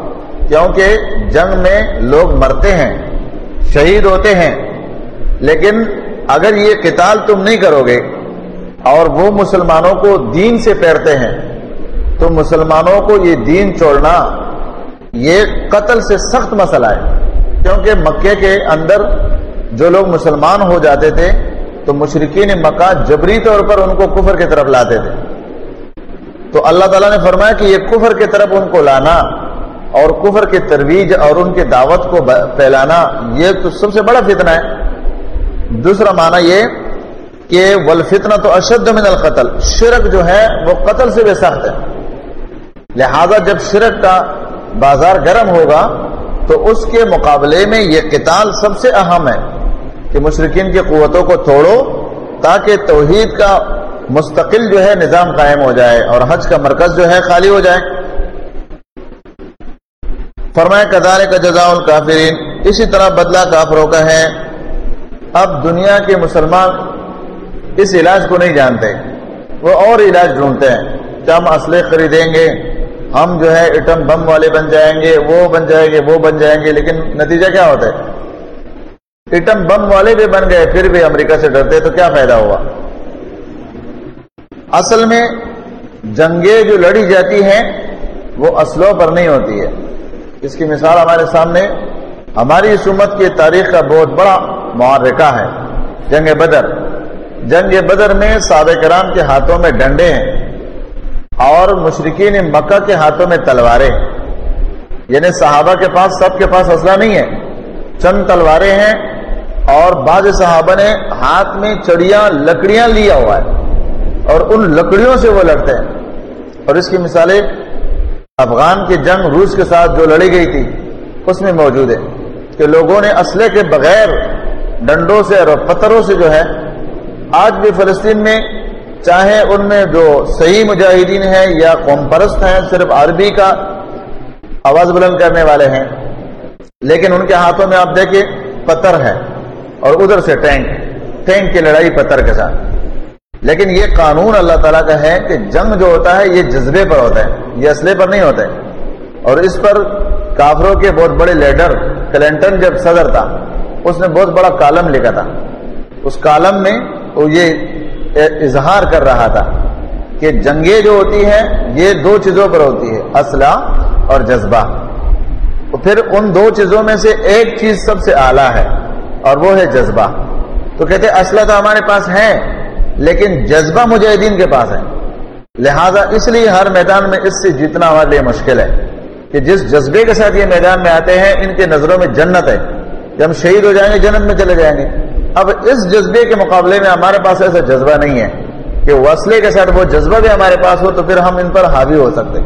کیونکہ جنگ میں لوگ مرتے ہیں، شہید ہوتے ہیں۔ لیکن اگر یہ قتال تم نہیں کرو گے اور وہ مسلمانوں کو دین سے پیرتے ہیں، تو مسلمانوں کو یہ دین چھوڑنا یہ قتل سے سخت مسئلہ ہے۔ کیونکہ مکے کے اندر جو لوگ مسلمان ہو جاتے تھے، تو مشرقین مکہ جبری طور پر ان کو کفر کی طرف لاتے تھے۔ تو اللہ تعالیٰ نے فرمایا کہ یہ کفر کی طرف ان کو لانا اور کفر کی ترویج اور ان کی دعوت کو پھیلانا، یہ تو سب سے بڑا فتنہ ہے۔ دوسرا معنی یہ کہ ولفتنا تو اشد من القتل، شرک جو ہے وہ قتل سے بھی سخت ہے۔ لہذا جب شرک کا بازار گرم ہوگا تو اس کے مقابلے میں یہ قتال سب سے اہم ہے کہ مشرقین کی قوتوں کو توڑو تاکہ توحید کا مستقل جو ہے نظام قائم ہو جائے اور حج کا مرکز جو ہے خالی ہو جائے۔ فرمائے کدارے کا جزا الکافرین اسی طرح بدلہ کافروں کا ہے۔ اب دنیا کے مسلمان اس علاج کو نہیں جانتے، وہ اور علاج ڈھونڈتے ہیں۔ کہ ہم اسلحے خریدیں گے؟ ہم جو ہے ایٹم بم والے بن جائیں گے، وہ بن جائیں گے، وہ بن جائیں گے، لیکن نتیجہ کیا ہوتا ہے؟ ایٹم بم والے بھی بن گئے، پھر بھی امریکہ سے ڈرتے، تو کیا فائدہ ہوا؟ اصل میں جنگیں جو لڑی جاتی ہیں، وہ اسلحوں پر نہیں ہوتی ہے۔ اس کی مثال ہمارے سامنے، ہماری اس امت کی تاریخ کا بہت بڑا معرکہ ہے، جنگ بدر۔ جنگ بدر میں صحابہ کرام کے ہاتھوں میں ڈنڈے ہیں۔ اور مشرقین مکہ کے ہاتھوں میں تلواریں یعنی صحابہ کے پاس سب کے پاس اسلحہ نہیں ہے۔ چند تلواریں ہیں اور بعض صحابہ نے ہاتھ میں چڑیاں لکڑیاں لیا ہوا ہے اور ان لکڑیوں سے وہ لڑتے ہیں۔ اور اس کی مثالیں افغان کی جنگ روس کے ساتھ جو لڑی گئی تھی، اس میں موجود ہے کہ لوگوں نے اسلحے کے بغیر ڈنڈوں سے اور پتھروں سے جو ہے، آج بھی فلسطین میں چاہے ان میں جو صحیح مجاہدین ہیں یا قوم پرست ہیں، صرف عربی کا آواز بلند کرنے والے ہیں۔ لیکن ان کے ہاتھوں میں آپ دیکھیں، پتھر ہے اور ادھر سے ٹینک ٹینک کی لڑائی پتھر کے ساتھ۔ لیکن یہ قانون اللہ تعالیٰ کا ہے کہ جنگ جو ہوتا ہے، یہ جذبے پر ہوتا ہے، یہ اسلحے پر نہیں ہوتا ہے۔ اور اس پر کافروں کے بہت بڑے لیڈر کلنٹن جب صدر تھا، اس نے بہت بڑا کالم لکھا تھا۔ اس کالم میں وہ یہ اظہار کر رہا تھا کہ جنگیں جو ہوتی ہیں، یہ دو چیزوں پر ہوتی ہے، اسلحہ اور جذبہ۔ تو پھر ان دو چیزوں میں سے ایک چیز سب سے اعلیٰ ہے اور وہ ہے جذبہ۔ تو کہتے اسلحہ تو ہمارے پاس ہے لیکن جذبہ مجاہدین کے پاس ہے۔ لہذا اس لیے ہر میدان میں اس سے جیتنا ہمارے لیے مشکل ہے کہ جس جذبے کے ساتھ یہ میدان میں آتے ہیں، ان کے نظروں میں جنت ہے۔ کہ ہم شہید ہو جائیں گے، جنت میں چلے جائیں گے۔ اب اس جذبے کے مقابلے میں ہمارے پاس ایسا جذبہ نہیں ہے کہ وصلے کے ساتھ وہ جذبہ بھی ہمارے پاس ہو تو پھر ہم ان پر حاوی ہو سکتے